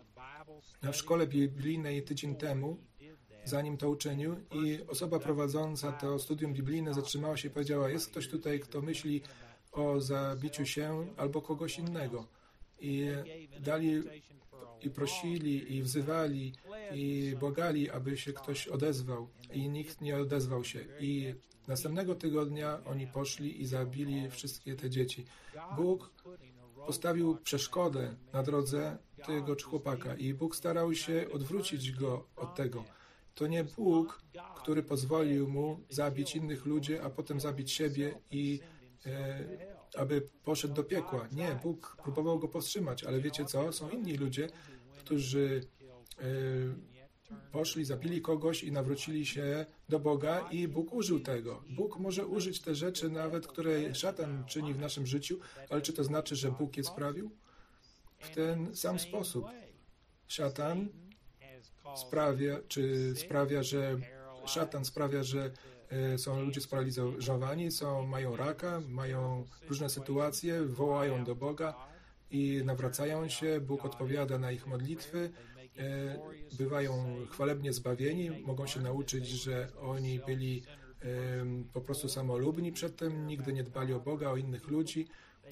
w szkole biblijnej tydzień temu, zanim to uczynił i osoba prowadząca to studium biblijne zatrzymała się i powiedziała, jest ktoś tutaj, kto myśli o zabiciu się albo kogoś innego. I dali i prosili, i wzywali, i błagali, aby się ktoś odezwał, i nikt nie odezwał się. I następnego tygodnia oni poszli i zabili wszystkie te dzieci. Bóg postawił przeszkodę na drodze tego chłopaka i Bóg starał się odwrócić go od tego. To nie Bóg, który pozwolił mu zabić innych ludzi, a potem zabić siebie i e, aby poszedł do piekła. Nie, Bóg próbował go powstrzymać, ale wiecie co? Są inni ludzie, którzy e, poszli, zabili kogoś i nawrócili się do Boga i Bóg użył tego. Bóg może użyć te rzeczy nawet, które szatan czyni w naszym życiu, ale czy to znaczy, że Bóg je sprawił? W ten sam sposób. Szatan sprawia, czy sprawia, że szatan sprawia, że e, są ludzie sparaliżowani, są, mają raka, mają różne sytuacje, wołają do Boga, i nawracają się, Bóg odpowiada na ich modlitwy, e, bywają chwalebnie zbawieni, mogą się nauczyć, że oni byli po prostu samolubni przedtem, nigdy nie dbali o Boga, o innych ludzi.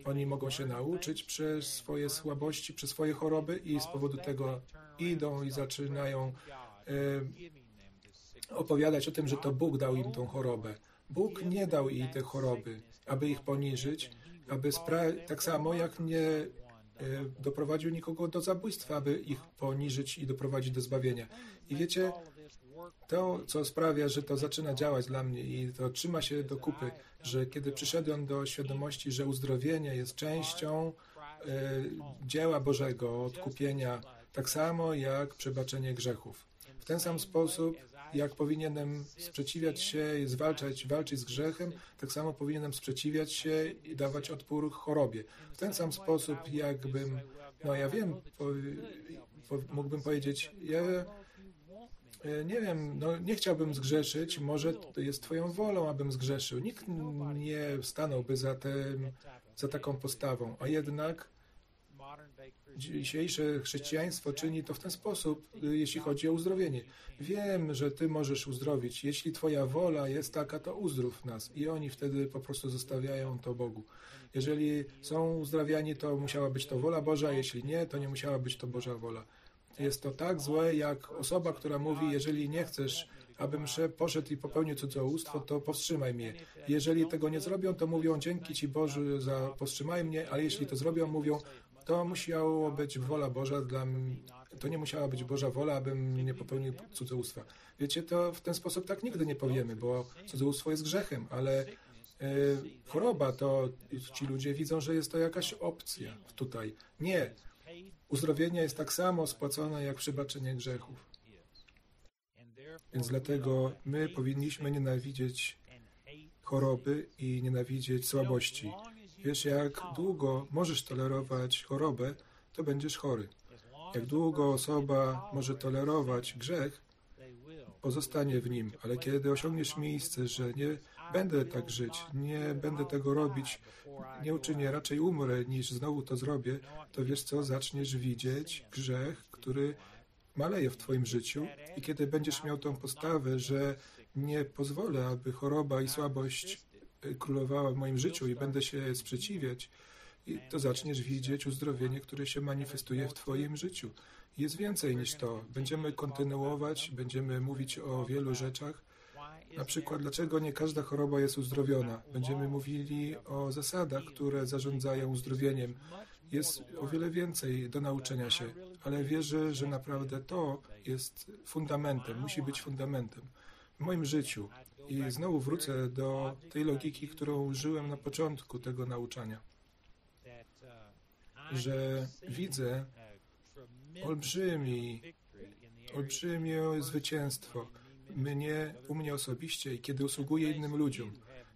Oni mogą się nauczyć przez swoje słabości, przez swoje choroby i z powodu tego idą i zaczynają opowiadać o tym, że to Bóg dał im tą chorobę. Bóg nie dał jej te choroby, aby ich poniżyć, aby tak samo jak nie e, doprowadził nikogo do zabójstwa, aby ich poniżyć i doprowadzić do zbawienia. I wiecie, to, co sprawia, że to zaczyna działać dla mnie i to trzyma się do kupy, że kiedy przyszedłem do świadomości, że uzdrowienie jest częścią e, dzieła Bożego, odkupienia, tak samo jak przebaczenie grzechów. W ten sam sposób, jak powinienem sprzeciwiać się i zwalczać, walczyć z grzechem, tak samo powinienem sprzeciwiać się i dawać odpór chorobie. W ten sam sposób, jakbym, no ja wiem, po, po, mógłbym powiedzieć, ja nie wiem, no nie chciałbym zgrzeszyć, może jest Twoją wolą, abym zgrzeszył. Nikt nie stanąłby za, tym, za taką postawą, a jednak dzisiejsze chrześcijaństwo czyni to w ten sposób, jeśli chodzi o uzdrowienie. Wiem, że Ty możesz uzdrowić. Jeśli Twoja wola jest taka, to uzdrów nas. I oni wtedy po prostu zostawiają to Bogu. Jeżeli są uzdrawiani, to musiała być to wola Boża, jeśli nie, to nie musiała być to Boża wola. Jest to tak złe, jak osoba, która mówi, jeżeli nie chcesz, abym poszedł i popełnił cudzołóstwo, to powstrzymaj mnie. Jeżeli tego nie zrobią, to mówią, dzięki Ci Boże za powstrzymaj mnie, ale jeśli to zrobią, mówią, to musiało być wola Boża dla mnie, to nie musiała być Boża wola, abym nie popełnił cudzołóstwa. Wiecie, to w ten sposób tak nigdy nie powiemy, bo cudzołóstwo jest grzechem, ale e, choroba to ci ludzie widzą, że jest to jakaś opcja tutaj. Nie. Uzdrowienie jest tak samo spłacone jak przebaczenie grzechów. Więc dlatego my powinniśmy nienawidzieć choroby i nienawidzieć słabości. Wiesz, jak długo możesz tolerować chorobę, to będziesz chory. Jak długo osoba może tolerować grzech, pozostanie w nim, ale kiedy osiągniesz miejsce, że nie będę tak żyć, nie będę tego robić, nie uczynię, raczej umrę, niż znowu to zrobię, to wiesz co, zaczniesz widzieć grzech, który maleje w Twoim życiu i kiedy będziesz miał tą postawę, że nie pozwolę, aby choroba i słabość y, królowała w moim życiu i będę się sprzeciwiać, i to zaczniesz widzieć uzdrowienie, które się manifestuje w Twoim życiu. Jest więcej niż to. Będziemy kontynuować, będziemy mówić o wielu rzeczach, na przykład, dlaczego nie każda choroba jest uzdrowiona? Będziemy mówili o zasadach, które zarządzają uzdrowieniem. Jest o wiele więcej do nauczenia się, ale wierzę, że naprawdę to jest fundamentem, musi być fundamentem w moim życiu. I znowu wrócę do tej logiki, którą użyłem na początku tego nauczania, że widzę olbrzymi, olbrzymie zwycięstwo mnie, u mnie osobiście i kiedy usługuję innym ludziom.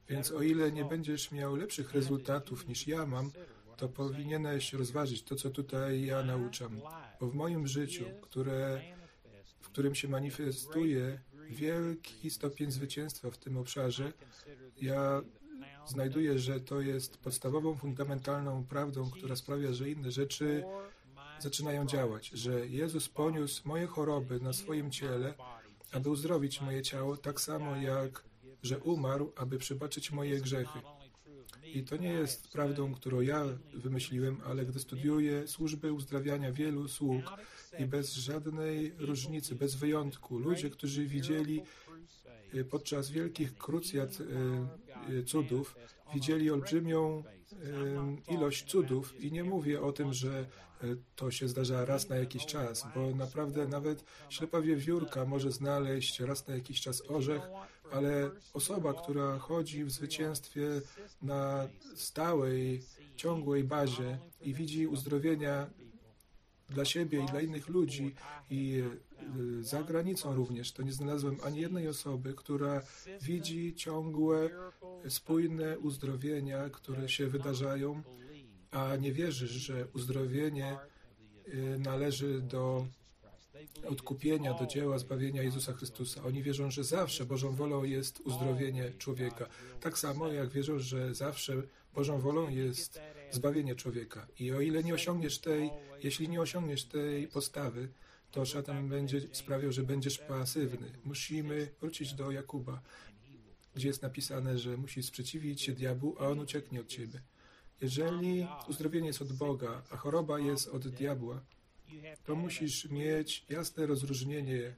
Więc o ile nie będziesz miał lepszych rezultatów niż ja mam, to powinieneś rozważyć to, co tutaj ja nauczam. Bo w moim życiu, które, w którym się manifestuje wielki stopień zwycięstwa w tym obszarze, ja znajduję, że to jest podstawową, fundamentalną prawdą, która sprawia, że inne rzeczy zaczynają działać, że Jezus poniósł moje choroby na swoim ciele aby uzdrowić moje ciało, tak samo jak, że umarł, aby przebaczyć moje grzechy. I to nie jest prawdą, którą ja wymyśliłem, ale gdy studiuję służby uzdrawiania wielu sług i bez żadnej różnicy, bez wyjątku, ludzie, którzy widzieli y, podczas wielkich krucjat y, cudów, widzieli olbrzymią ilość cudów i nie mówię o tym, że to się zdarza raz na jakiś czas, bo naprawdę nawet ślepa wiewiórka może znaleźć raz na jakiś czas orzech, ale osoba, która chodzi w zwycięstwie na stałej, ciągłej bazie i widzi uzdrowienia dla siebie i dla innych ludzi i y, za granicą również, to nie znalazłem ani jednej osoby, która widzi ciągłe, spójne uzdrowienia, które się wydarzają a nie wierzysz, że uzdrowienie y, należy do odkupienia, do dzieła zbawienia Jezusa Chrystusa. Oni wierzą, że zawsze Bożą wolą jest uzdrowienie człowieka. Tak samo jak wierzą, że zawsze Bożą wolą jest zbawienie człowieka. I o ile nie osiągniesz tej, jeśli nie osiągniesz tej postawy, to szatan będzie sprawiał, że będziesz pasywny. Musimy wrócić do Jakuba, gdzie jest napisane, że musisz sprzeciwić się diabłu, a on ucieknie od ciebie. Jeżeli uzdrowienie jest od Boga, a choroba jest od diabła, to musisz mieć jasne rozróżnienie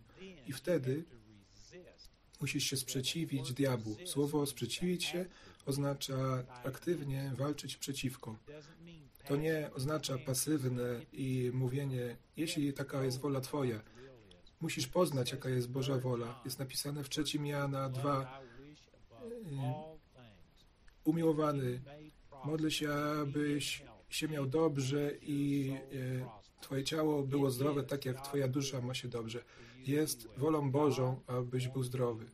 i wtedy Musisz się sprzeciwić diabłu. Słowo sprzeciwić się oznacza aktywnie walczyć przeciwko. To nie oznacza pasywne i mówienie, jeśli taka jest wola Twoja. Musisz poznać, jaka jest Boża wola. Jest napisane w 3 Jana 2. Umiłowany, modlę się, abyś się miał dobrze i e, Twoje ciało było zdrowe, tak jak Twoja dusza ma się dobrze. Jest wolą Bożą, abyś był zdrowy.